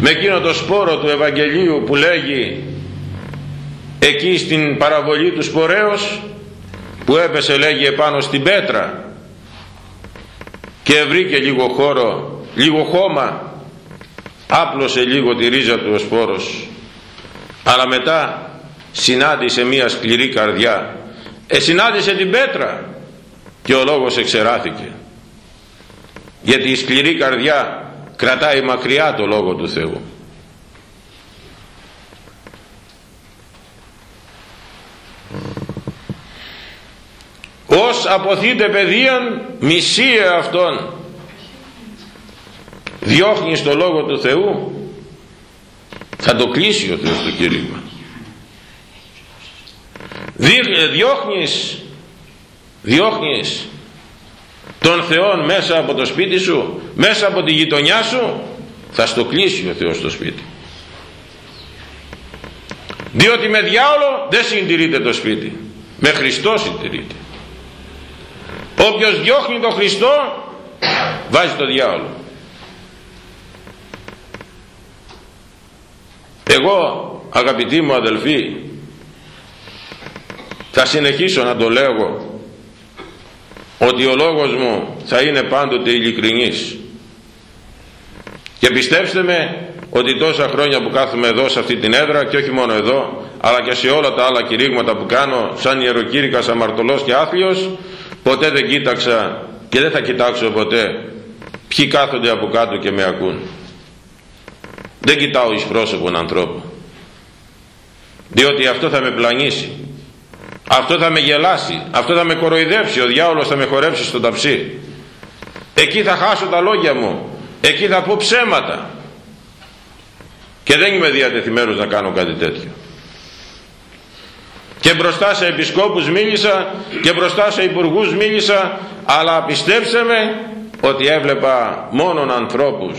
Με εκείνο το σπόρο του Ευαγγελίου που λέγει εκεί στην παραβολή του σπορέως που έπεσε λέγει επάνω στην πέτρα και βρήκε λίγο χώρο λίγο χώμα άπλωσε λίγο τη ρίζα του ο σπόρος. Αλλά μετά συνάντησε μία σκληρή καρδιά. Ε, συνάντησε την πέτρα. Και ο λόγος εξεράθηκε. Γιατί η σκληρή καρδιά κρατάει μακριά το Λόγο του Θεού. Ως αποθείτε παιδείαν μισίε αυτόν. Διώχνεις το Λόγο του Θεού. Θα το κλείσει ο Θεός το κήρυγμα διώχνεις διώχνεις τον Θεό μέσα από το σπίτι σου μέσα από τη γειτονιά σου θα στο κλείσει ο Θεός το σπίτι. Διότι με διάολο δεν συντηρείται το σπίτι με Χριστό συντηρείται. Όποιος διώχνει τον Χριστό βάζει το διάολο. Εγώ αγαπητοί μου αδελφοί θα συνεχίσω να το λέγω ότι ο λόγος μου θα είναι πάντοτε ειλικρινής. Και πιστέψτε με ότι τόσα χρόνια που κάθομαι εδώ σε αυτή την έδρα και όχι μόνο εδώ αλλά και σε όλα τα άλλα κηρύγματα που κάνω σαν ιεροκήρυκας αμαρτωλός και άθλιος ποτέ δεν κοίταξα και δεν θα κοιτάξω ποτέ ποιοι κάθονται από κάτω και με ακούν. Δεν κοιτάω εις πρόσωπον ανθρώπου διότι αυτό θα με πλανήσει αυτό θα με γελάσει. Αυτό θα με κοροϊδέψει. Ο διάολος θα με χορέψει στο ταψί. Εκεί θα χάσω τα λόγια μου. Εκεί θα πω ψέματα. Και δεν είμαι διατεθειμένος να κάνω κάτι τέτοιο. Και μπροστά σε επισκόπους μίλησα και μπροστά σε υπουργούς μίλησα αλλά πιστέψτε με ότι έβλεπα μόνον ανθρώπους.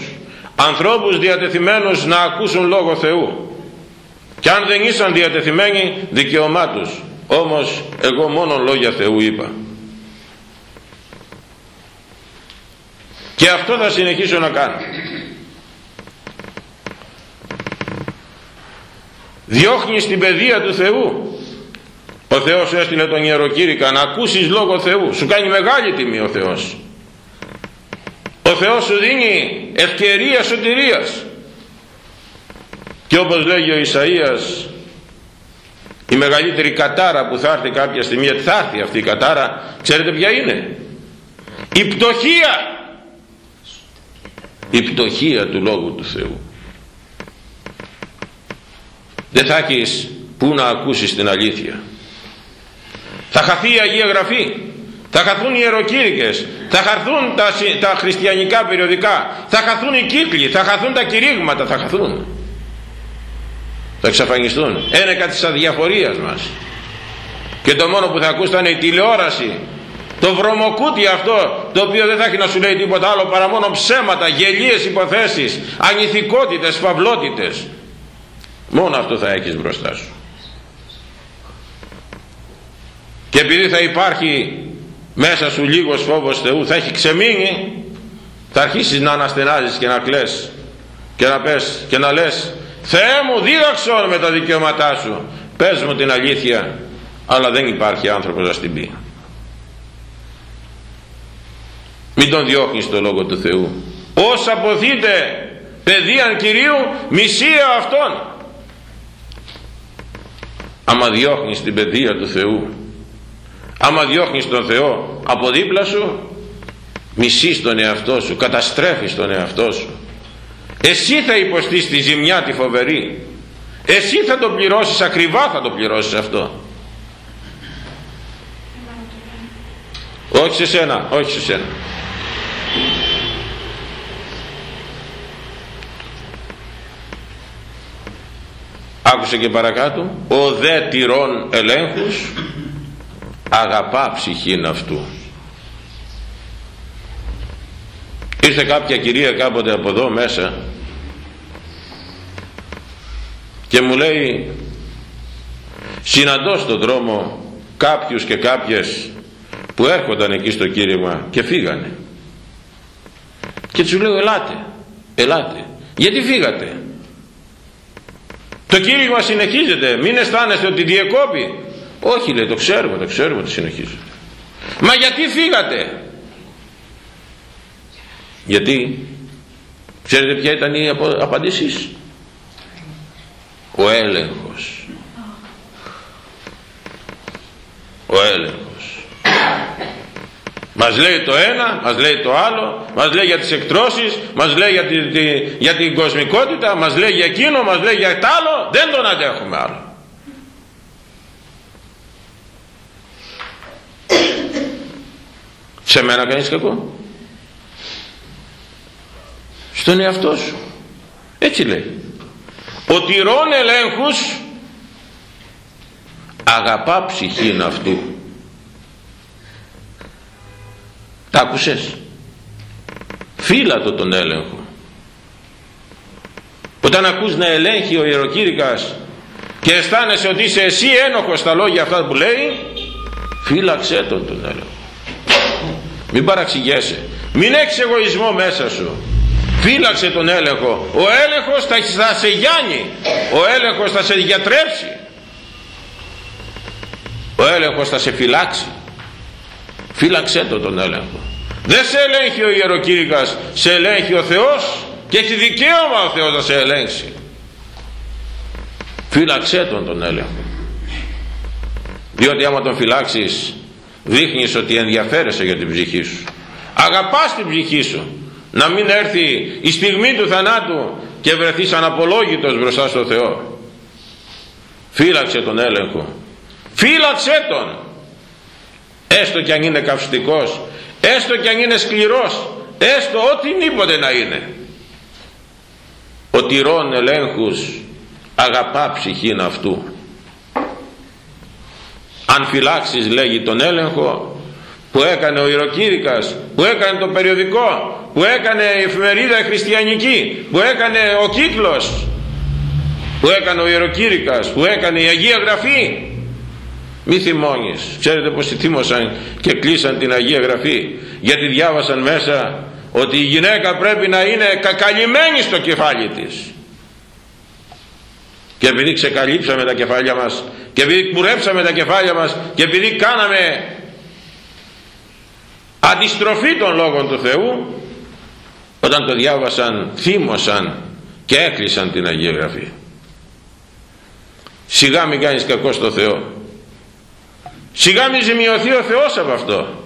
Ανθρώπους διατεθειμένους να ακούσουν Λόγο Θεού. Και αν δεν ήσαν διατεθειμένοι δικαιωμά τους όμως εγώ μόνο λόγια Θεού είπα. Και αυτό θα συνεχίσω να κάνω. Διώχνεις την παιδεία του Θεού. Ο Θεός έστειλε τον ιεροκήρυκα να ακούσεις λόγο Θεού. Σου κάνει μεγάλη τιμή ο Θεός. Ο Θεός σου δίνει ευκαιρία σωτηρίας. Και όπως λέγει ο Ισαΐας η μεγαλύτερη κατάρα που θα έρθει κάποια στιγμή γιατί θα έρθει αυτή η κατάρα ξέρετε ποια είναι; Η πτωχία! Η πτωχία του Λόγου του Θεού. Δεν θα έχεις που να ακούσεις την αλήθεια. Θα χαθεί η Αγία Γραφή. Θα χαθούν οι ιεροκήρυκες, θα χαθούν τα, τα χριστιανικά περιοδικά, θα χαθούν οι κύκλοι, θα χαθούν τα κηρύγματα, θα χαθούν. Θα εξαφανιστούν. Ένεκα της αδιαφορίας μας. Και το μόνο που θα ακούς θα είναι η τηλεόραση, το βρωμοκούτι αυτό, το οποίο δεν θα έχει να σου λέει τίποτα άλλο παρά μόνο ψέματα, γελίες υποθέσεις, ανηθικότητες, φαυλότητες. Μόνο αυτό θα έχεις μπροστά σου. Και επειδή θα υπάρχει μέσα σου λίγος φόβος Θεού θα έχει ξεμείνει θα αρχίσεις να αναστενάζεις και να κλαις και να πες και να λες Θεέ μου δίδαξον με τα δικαιώματά σου. Πες μου την αλήθεια αλλά δεν υπάρχει άνθρωπος να την πει. Μην τον διώχνεις το Λόγο του Θεού. Όσα αποθείτε παιδείαν Κυρίου μισία αυτόν άμα διώχνεις την παιδεία του Θεού άμα διώχνεις τον Θεό από δίπλα σου μισείς τον εαυτό σου καταστρέφεις τον εαυτό σου εσύ θα υποστείς τη ζημιά τη φοβερή. Εσύ θα το πληρώσεις ακριβά θα το πληρώσεις αυτό. Όχι σε σένα όχι σε σένα. Άκουσε και παρακάτω. Ο δε τυρών ελέγχους αγαπά ψυχήν αυτού. Ήρθε κάποια κυρία κάποτε από εδώ μέσα και μου λέει συναντώ στον δρόμο κάποιους και κάποιες που έρχονταν εκεί στο κήρυγμα και φύγανε και τους λέω ελάτε ελάτε γιατί φύγατε; Το κήρυγμα συνεχίζεται μην αισθάνεστε ότι διεκόπη όχι λέει το ξέρουμε, το ξέρουμε ότι συνεχίζεται. Μα γιατί φύγατε; Γιατί ξέρετε ποια ήταν η απαντήση. Ο έλεγχος. Ο έλεγχος. Μας λέει το ένα, μας λέει το άλλο, μας λέει για τις εκτρώσεις, μας λέει για, τη, για την κοσμικότητα, μας λέει για εκείνο, μας λέει για τ' άλλο, δεν τον αντέχουμε άλλο. σε μένα κάνεις κακό στον εαυτό σου έτσι λέει ο τυρών ελέγχους αγαπά ψυχήν αυτού. Τα άκουσες φύλατο τον έλεγχο. Όταν ακούς να ελέγχει ο ιεροκήρυκας και αισθάνεσαι ότι είσαι εσύ ένοχος στα λόγια αυτά που λέει φύλαξέ τον τον έλεγχο. Μην παραξηγέσαι. Μην έχεις εγωισμό μέσα σου φύλαξε τον έλεγχο. Ο έλεγχος θα, θα σε γιάνει. Ο έλεγχος θα σε διατρέψει ο έλεγχος θα σε φυλάξει. Φύλαξέ τον τον έλεγχο. Δεν σε ελέγχει ο ιεροκήρυκας σε ελέγχει ο Θεός και έχει δικαίωμα ο Θεός να σε ελέγξει. Φύλαξέ τον τον έλεγχο. Διότι άμα τον φυλάξεις δείχνεις ότι ενδιαφέρεσαι για την ψυχή σου. Αγαπάς την ψυχή σου να μην έρθει η στιγμή του θανάτου και βρεθείς αναπολόγητος μπροστά στο Θεό. Φύλαξε τον έλεγχο. Φύλαξε τον. Έστω κι αν είναι καυστικός έστω κι αν είναι σκληρός έστω ό,τι να είναι. Ο τυρών ελέγχους αγαπά ψυχήν αυτού. Αν φυλάξεις λέγει τον έλεγχο που έκανε ο Ιεροκήρυκας που έκανε το περιοδικό που έκανε η εφημερίδα χριστιανική που έκανε ο κύκλος που έκανε ο Ιεροκήρυκας που έκανε η Αγία Γραφή. Μη θυμώνεις. Ξέρετε πως θυμώσαν και κλείσαν την Αγία Γραφή γιατί διάβασαν μέσα ότι η γυναίκα πρέπει να είναι κακαλημένη στο κεφάλι της. Και επειδή ξεκαλύψαμε τα κεφάλια μας και επειδή κουρέψαμε τα κεφάλια μας και επειδή κάναμε αντιστροφή των λόγων του Θεού όταν το διάβασαν θύμωσαν και έκλεισαν την Αγία Γραφή. Σιγά μην κάνεις κακό στο Θεό. Σιγά μην ζημιωθεί ο Θεός από αυτό.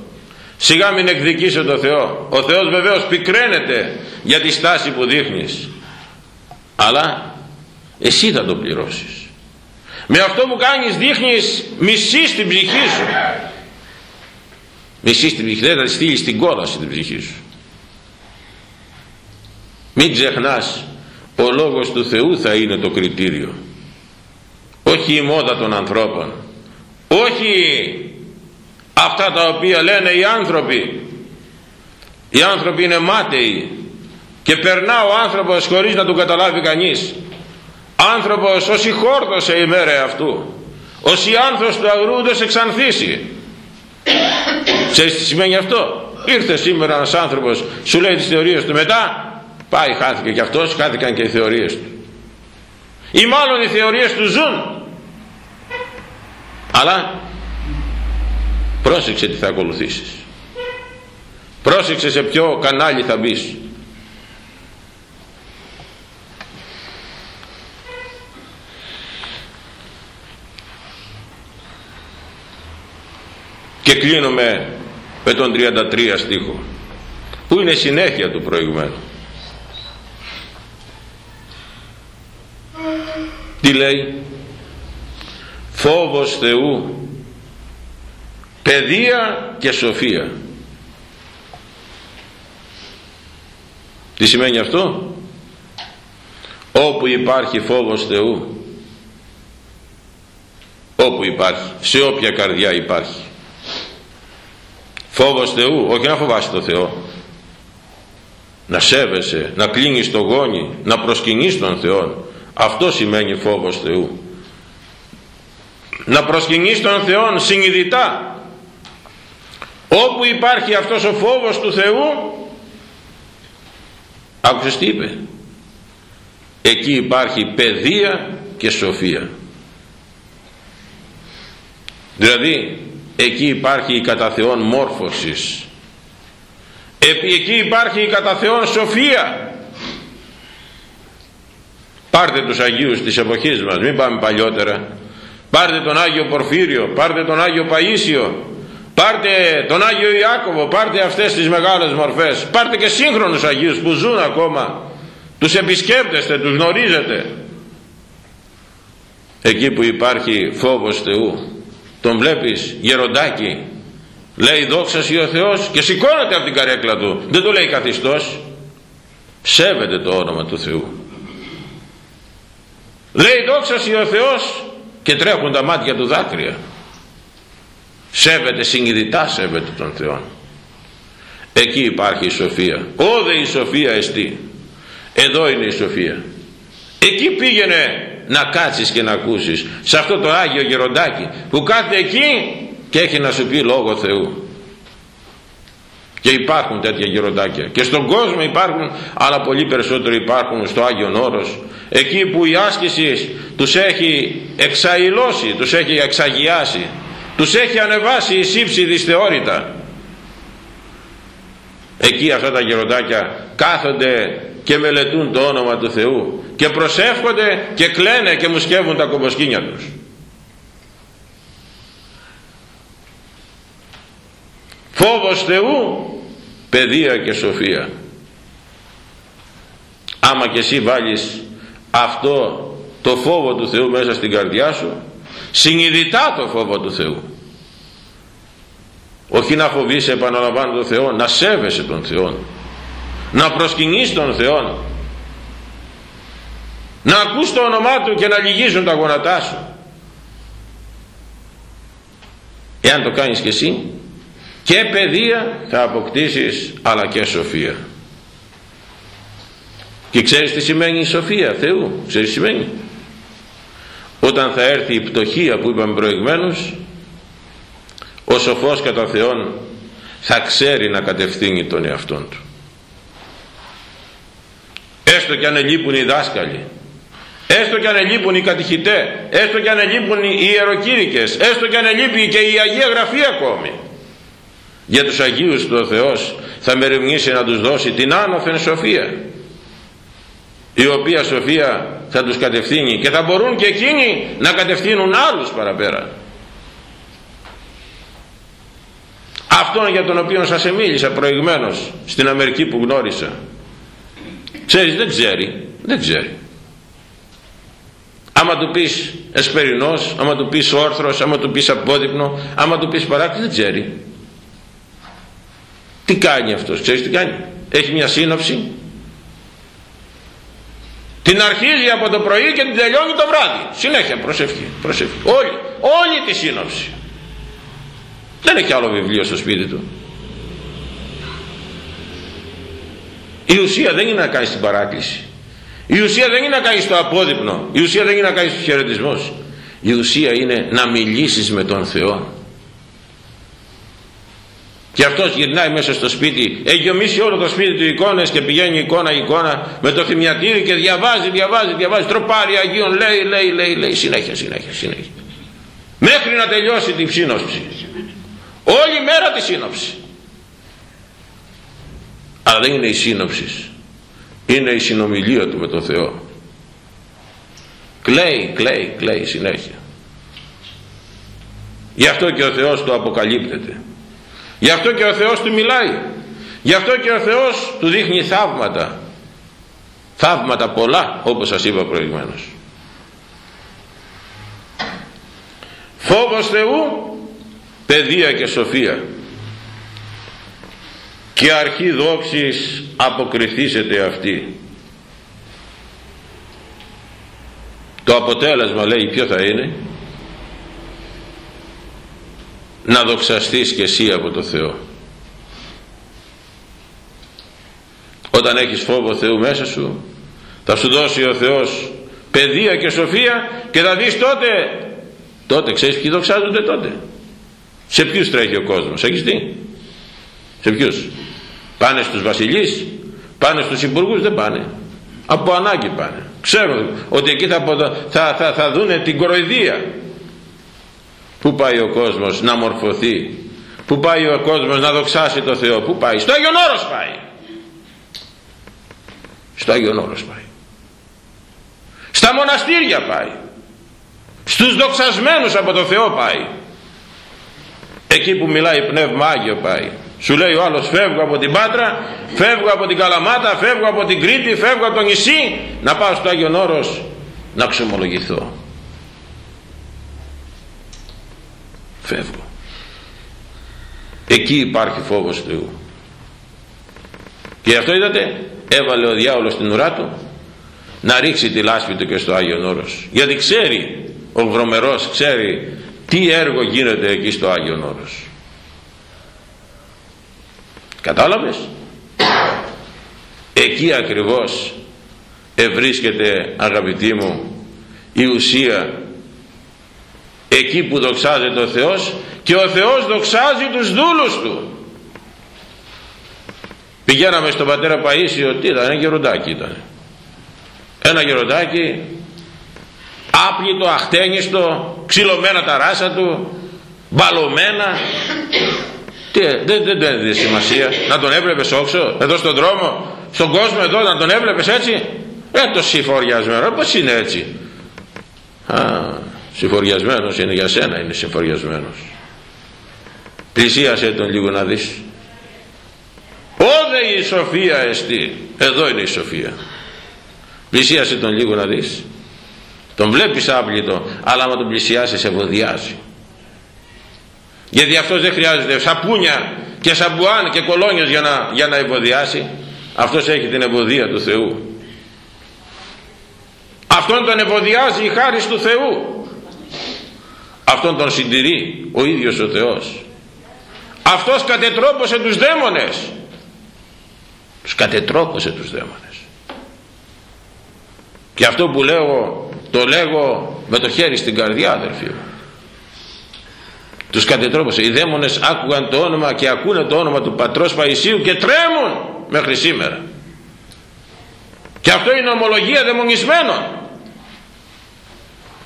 Σιγά μην εκδικήσει το Θεό. Ο Θεός βεβαίως πικραίνεται για τη στάση που δείχνεις. Αλλά εσύ θα το πληρώσεις. Με αυτό που κάνεις δείχνεις μισή στην ψυχή σου. Μισείς την ψυχή, θα τη στείλεις στην κόλαση την ψυχή σου. Μην ξεχνάς, ο λόγος του Θεού θα είναι το κριτήριο. Όχι η μόδα των ανθρώπων. Όχι αυτά τα οποία λένε οι άνθρωποι. Οι άνθρωποι είναι μάταιοι και περνά ο άνθρωπος χωρίς να τον καταλάβει κανείς. Άνθρωπος όσοι χόρτωσε η μέρα αυτού. Όσοι άνθος του αγρούντος εξανθήσει. Ξέρεις τι σημαίνει αυτό; Ήρθε σήμερα ένας άνθρωπος σου λέει τις θεωρίες του μετά πάει χάθηκε και αυτός χάθηκαν και οι θεωρίες του. Ή μάλλον οι θεωρίες του ζουν. Αλλά πρόσεξε τι θα ακολουθήσεις. Πρόσεξε σε ποιο κανάλι θα μπεις. και κλείνουμε με τον 33 στίχο που είναι συνέχεια του προηγουμένου τι λέει; Φόβος Θεού παιδεία και σοφία. Τι σημαίνει αυτό; Όπου υπάρχει φόβος Θεού όπου υπάρχει σε όποια καρδιά υπάρχει. Φόβος Θεού όχι να φοβάσαι το Θεό να σέβεσαι να κλείνεις το γόνι να προσκυνείς τον Θεό αυτό σημαίνει φόβος Θεού. Να προσκυνείς τον Θεό συνειδητά. Όπου υπάρχει αυτός ο φόβος του Θεού άκουσες τι είπε; Εκεί υπάρχει παιδεία και σοφία. Δηλαδή εκεί υπάρχει η κατά Θεόν μόρφωσης. Εκεί υπάρχει η κατά Θεόν σοφία πάρτε τους Αγίους της εποχής μας μην πάμε παλιότερα. Πάρτε τον Άγιο Πορφύριο πάρτε τον Άγιο Παΐσιο. Πάρτε τον Άγιο Ιάκωβο πάρτε αυτές τις μεγάλες μορφές. Πάρτε και σύγχρονους Αγίους που ζουν ακόμα. Τους επισκέπτεστε, τους γνωρίζετε. Εκεί που υπάρχει φόβος Θεού τον βλέπεις γεροντάκι. Λέει δόξα ο Θεός και σηκώνεται από την καρέκλα του. Δεν το λέει καθιστός. Σέβεται το όνομα του Θεού λέει δόξα ο Θεός και τρέχουν τα μάτια του δάκρυα. Σέβεται συνειδητά σέβεται τον Θεό εκεί υπάρχει η σοφία. Όδε η σοφία εστί. Εδώ είναι η σοφία. Εκεί πήγαινε να κάτσεις και να ακούσεις σε αυτό το Άγιο Γεροντάκι που κάθεται εκεί και έχει να σου πει Λόγο Θεού και υπάρχουν τέτοια γεροντάκια. Και στον κόσμο υπάρχουν αλλά πολύ περισσότερο υπάρχουν στο Άγιον Όρος. Εκεί που η άσκηση τους έχει εξαϊλώσει τους έχει εξαγιάσει τους έχει ανεβάσει η σύψη δυσθεώρητα. Εκεί αυτά τα γεροντάκια κάθονται και μελετούν το όνομα του Θεού και προσεύχονται και κλαίνε και μουσκεύουν τα κομποσκίνια τους φόβος Θεού παιδεία και σοφία. Άμα και εσύ βάλεις αυτό το φόβο του Θεού μέσα στην καρδιά σου συνειδητά το φόβο του Θεού. Όχι να φοβείσαι επαναλαμβάνω τον Θεό να σέβεσαι τον Θεό. Να προσκυνείς τον Θεό. Να ακούς το όνομά Του και να λυγίζουν τα γόνατά σου. Εάν το κάνεις και εσύ και παιδεία θα αποκτήσεις αλλά και σοφία. Και ξέρεις τι σημαίνει η σοφία Θεού; Ξέρεις τι σημαίνει; Όταν θα έρθει η πτωχία που είπαμε προηγουμένως ο σοφός κατά Θεόν θα ξέρει να κατευθύνει τον εαυτόν του. Έστω και αν ελείπουν οι δάσκαλοι έστω και αν ελείπουν οι κατηχητές έστω και αν ελείπουν οι ιεροκήρυκες έστω και αν ελείπει και η Αγία Γραφή ακόμη για τους Αγίους του ο Θεός θα μεριμνήσει να τους δώσει την άνωθεν σοφία η οποία σοφία θα τους κατευθύνει και θα μπορούν και εκείνοι να κατευθύνουν άλλους παραπέρα. Αυτόν για τον οποίο σας μίλησα προηγουμένως στην Αμερική που γνώρισα. Ξέρεις δεν ξέρει δεν ξέρει. Άμα του πεις εσπερινός άμα του πεις όρθρος άμα του πεις απόδειπνο άμα του πεις παράκτης δεν ξέρει τι κάνει αυτός ξέρεις τι κάνει; Έχει μια σύνοψη. Την αρχίζει από το πρωί και την τελειώνει το βράδυ. Συνέχεια προσευχή, προσευχή. Όλη, όλη τη σύνοψη. Δεν έχει άλλο βιβλίο στο σπίτι του. Η ουσία δεν είναι να κάνεις την παράκληση. Η ουσία δεν είναι να κάνεις το απόδειπνο. Η ουσία δεν είναι να κάνεις τους χαιρετισμούς. η ουσία είναι να μιλήσεις με τον Θεό και αυτός γυρνάει μέσα στο σπίτι έχει γεμίσει όλο το σπίτι του εικόνες και πηγαίνει εικόνα εικόνα με το θυμιατήρι και διαβάζει διαβάζει διαβάζει τροπάρει Αγίων λέει λέει λέει λέει συνέχεια συνέχεια συνέχεια. Μέχρι να τελειώσει την σύνοψη. Όλη μέρα τη σύνοψη. Αλλά δεν είναι η σύνοψη. Είναι η συνομιλία του με τον Θεό. Κλαίει κλαίει κλαίει συνέχεια. Γι' αυτό και ο Θεός του αποκαλύπτεται γι' αυτό και ο Θεός του μιλάει. Γι' αυτό και ο Θεός του δείχνει θαύματα. Θαύματα πολλά όπως σας είπα προηγουμένως. Φόβος Θεού παιδεία και σοφία. Και αρχή δόξης αποκριθήσετε αυτή. Το αποτέλεσμα λέει ποιο θα είναι; Να δοξαστείς και εσύ από το Θεό. Όταν έχεις φόβο Θεού μέσα σου θα σου δώσει ο Θεός παιδεία και σοφία και θα δεις τότε τότε ξέρεις ποιοι δοξάζονται τότε. Σε ποιους τρέχει ο κόσμος έχεις δει; Σε ποιους; Πάνε στους βασιλείς πάνε στους υπουργούς δεν πάνε. Από ανάγκη πάνε. Ξέρουν ότι εκεί θα, θα, θα, θα δούνε την κοροϊδία Πού πάει ο κόσμος να μορφωθεί; Πού πάει ο κόσμος να δοξάσει το Θεό; Πού πάει; Στο Άγιον Όρος πάει. Στο Άγιον Όρος πάει. Στα μοναστήρια πάει. Στους δοξασμένους από το Θεό πάει. Εκεί που μιλάει Πνεύμα Άγιο πάει. Σου λέει ο άλλος φεύγω από την Πάτρα, φεύγω από την Καλαμάτα, φεύγω από την Κρήτη, φεύγω από το νησί να πάω στο Άγιον Όρος να ξεμολογηθώ. Φεύγω. Εκεί υπάρχει φόβος Θεού. Και αυτό είδατε έβαλε ο διάολος στην ουρά του να ρίξει τη λάσπη του και στο Άγιον Όρος. Γιατί ξέρει ο βρωμερός ξέρει τι έργο γίνεται εκεί στο Άγιον Όρος. Κατάλαβες; Εκεί ακριβώς ευρίσκεται αγαπητοί μου η ουσία εκεί που δοξάζεται ο Θεός και ο Θεός δοξάζει τους δούλους του. Πηγαίναμε στον πατέρα Παΐσιο τι ήταν, ένα γεροντάκι ήταν. Ένα γεροντάκι άπλητο, αχτένιστο ξυλωμένα τα ράσα του μπαλωμένα. Τι, δεν, δεν, δεν σημασία. Να τον έβλεπες όξω εδώ στον δρόμο στον κόσμο εδώ να τον έβλεπες έτσι. Ε το συμφοριασμένο πως είναι έτσι. Α, Συμφοριασμένος είναι για σένα είναι συμφοριασμένος. Πλησίασε τον λίγο να δεις. Όδε η σοφία εστί; Εδώ είναι η σοφία. Πλησίασε τον λίγο να δεις. Τον βλέπεις άπλητο αλλά άμα τον πλησιάσει σε βοδιάζει. Γιατί αυτός δεν χρειάζεται σαπούνια και σαμπουάν και κολόνιος για να, για να ευωδιάσει. Αυτός έχει την ευωδία του Θεού. Αυτόν τον ευωδιάζει η χάρις του Θεού αυτόν τον συντηρεί ο ίδιος ο Θεός. Αυτός κατετρόπωσε τους δαίμονες. Τους κατετρόπωσε τους δαίμονες. Και αυτό που λέω το λέγω με το χέρι στην καρδιά αδερφοί μου. Τους κατετρόπωσε. Οι δαίμονες άκουγαν το όνομα και ακούνε το όνομα του πατρός Παϊσίου και τρέμουν μέχρι σήμερα. Και αυτό είναι ομολογία δαιμονισμένων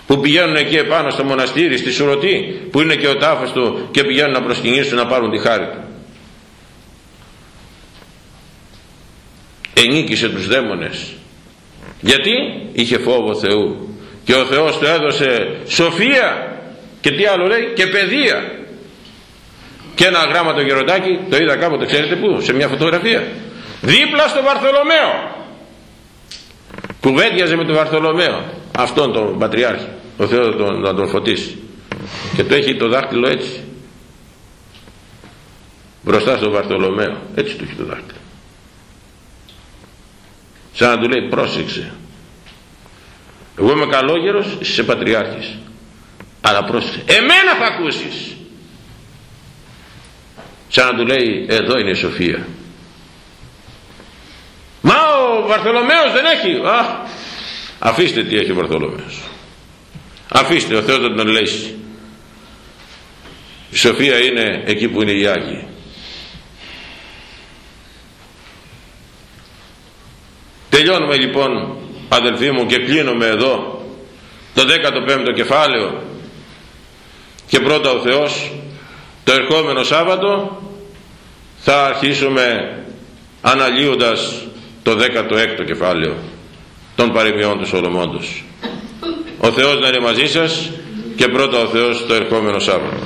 που πηγαίνουν εκεί επάνω στο μοναστήρι, στη Σουρωτή που είναι και ο τάφος του και πηγαίνουν να προσκυνήσουν να πάρουν τη χάρη του. Ενίκησε τους δαίμονες. Γιατί; Είχε φόβο Θεού. Και ο Θεός του έδωσε σοφία και τι άλλο λέει; Και παιδεία. Και ένα γράμμα το γεροντάκι το είδα κάποτε ξέρετε που σε μια φωτογραφία. Δίπλα στο Βαρθολομαίο. Κουβέντιαζε με τον Βαρθολομαίο αυτόν τον Πατριάρχη ο Θεός τον, να τον φωτίσει. Και το έχει το δάχτυλο έτσι. Μπροστά στον Βαρθολομαίο έτσι του έχει το δάχτυλο. Σαν να του λέει πρόσεξε. Εγώ είμαι καλόγερος εσύ είσαι πατριάρχης. Αλλά πρόσεξε. Εμένα θα ακούσεις. Σαν να του λέει εδώ είναι η σοφία. Μα ο Βαρθολομαίος δεν έχει. Α, αφήστε τι έχει ο Βαρθολομαίος αφήστε ο Θεός να τον λέσει. Η σοφία είναι εκεί που είναι οι Άγιοι. Τελειώνουμε λοιπόν αδελφοί μου και κλείνουμε εδώ το 15ο κεφάλαιο. Και πρώτα ο Θεός το ερχόμενο Σάββατο θα αρχίσουμε αναλύοντας το 16ο κεφάλαιο των παροιμιών του Σολομώντος. Ο Θεός να είναι μαζί σας και πρώτα ο Θεός το ερχόμενο Σάββατο.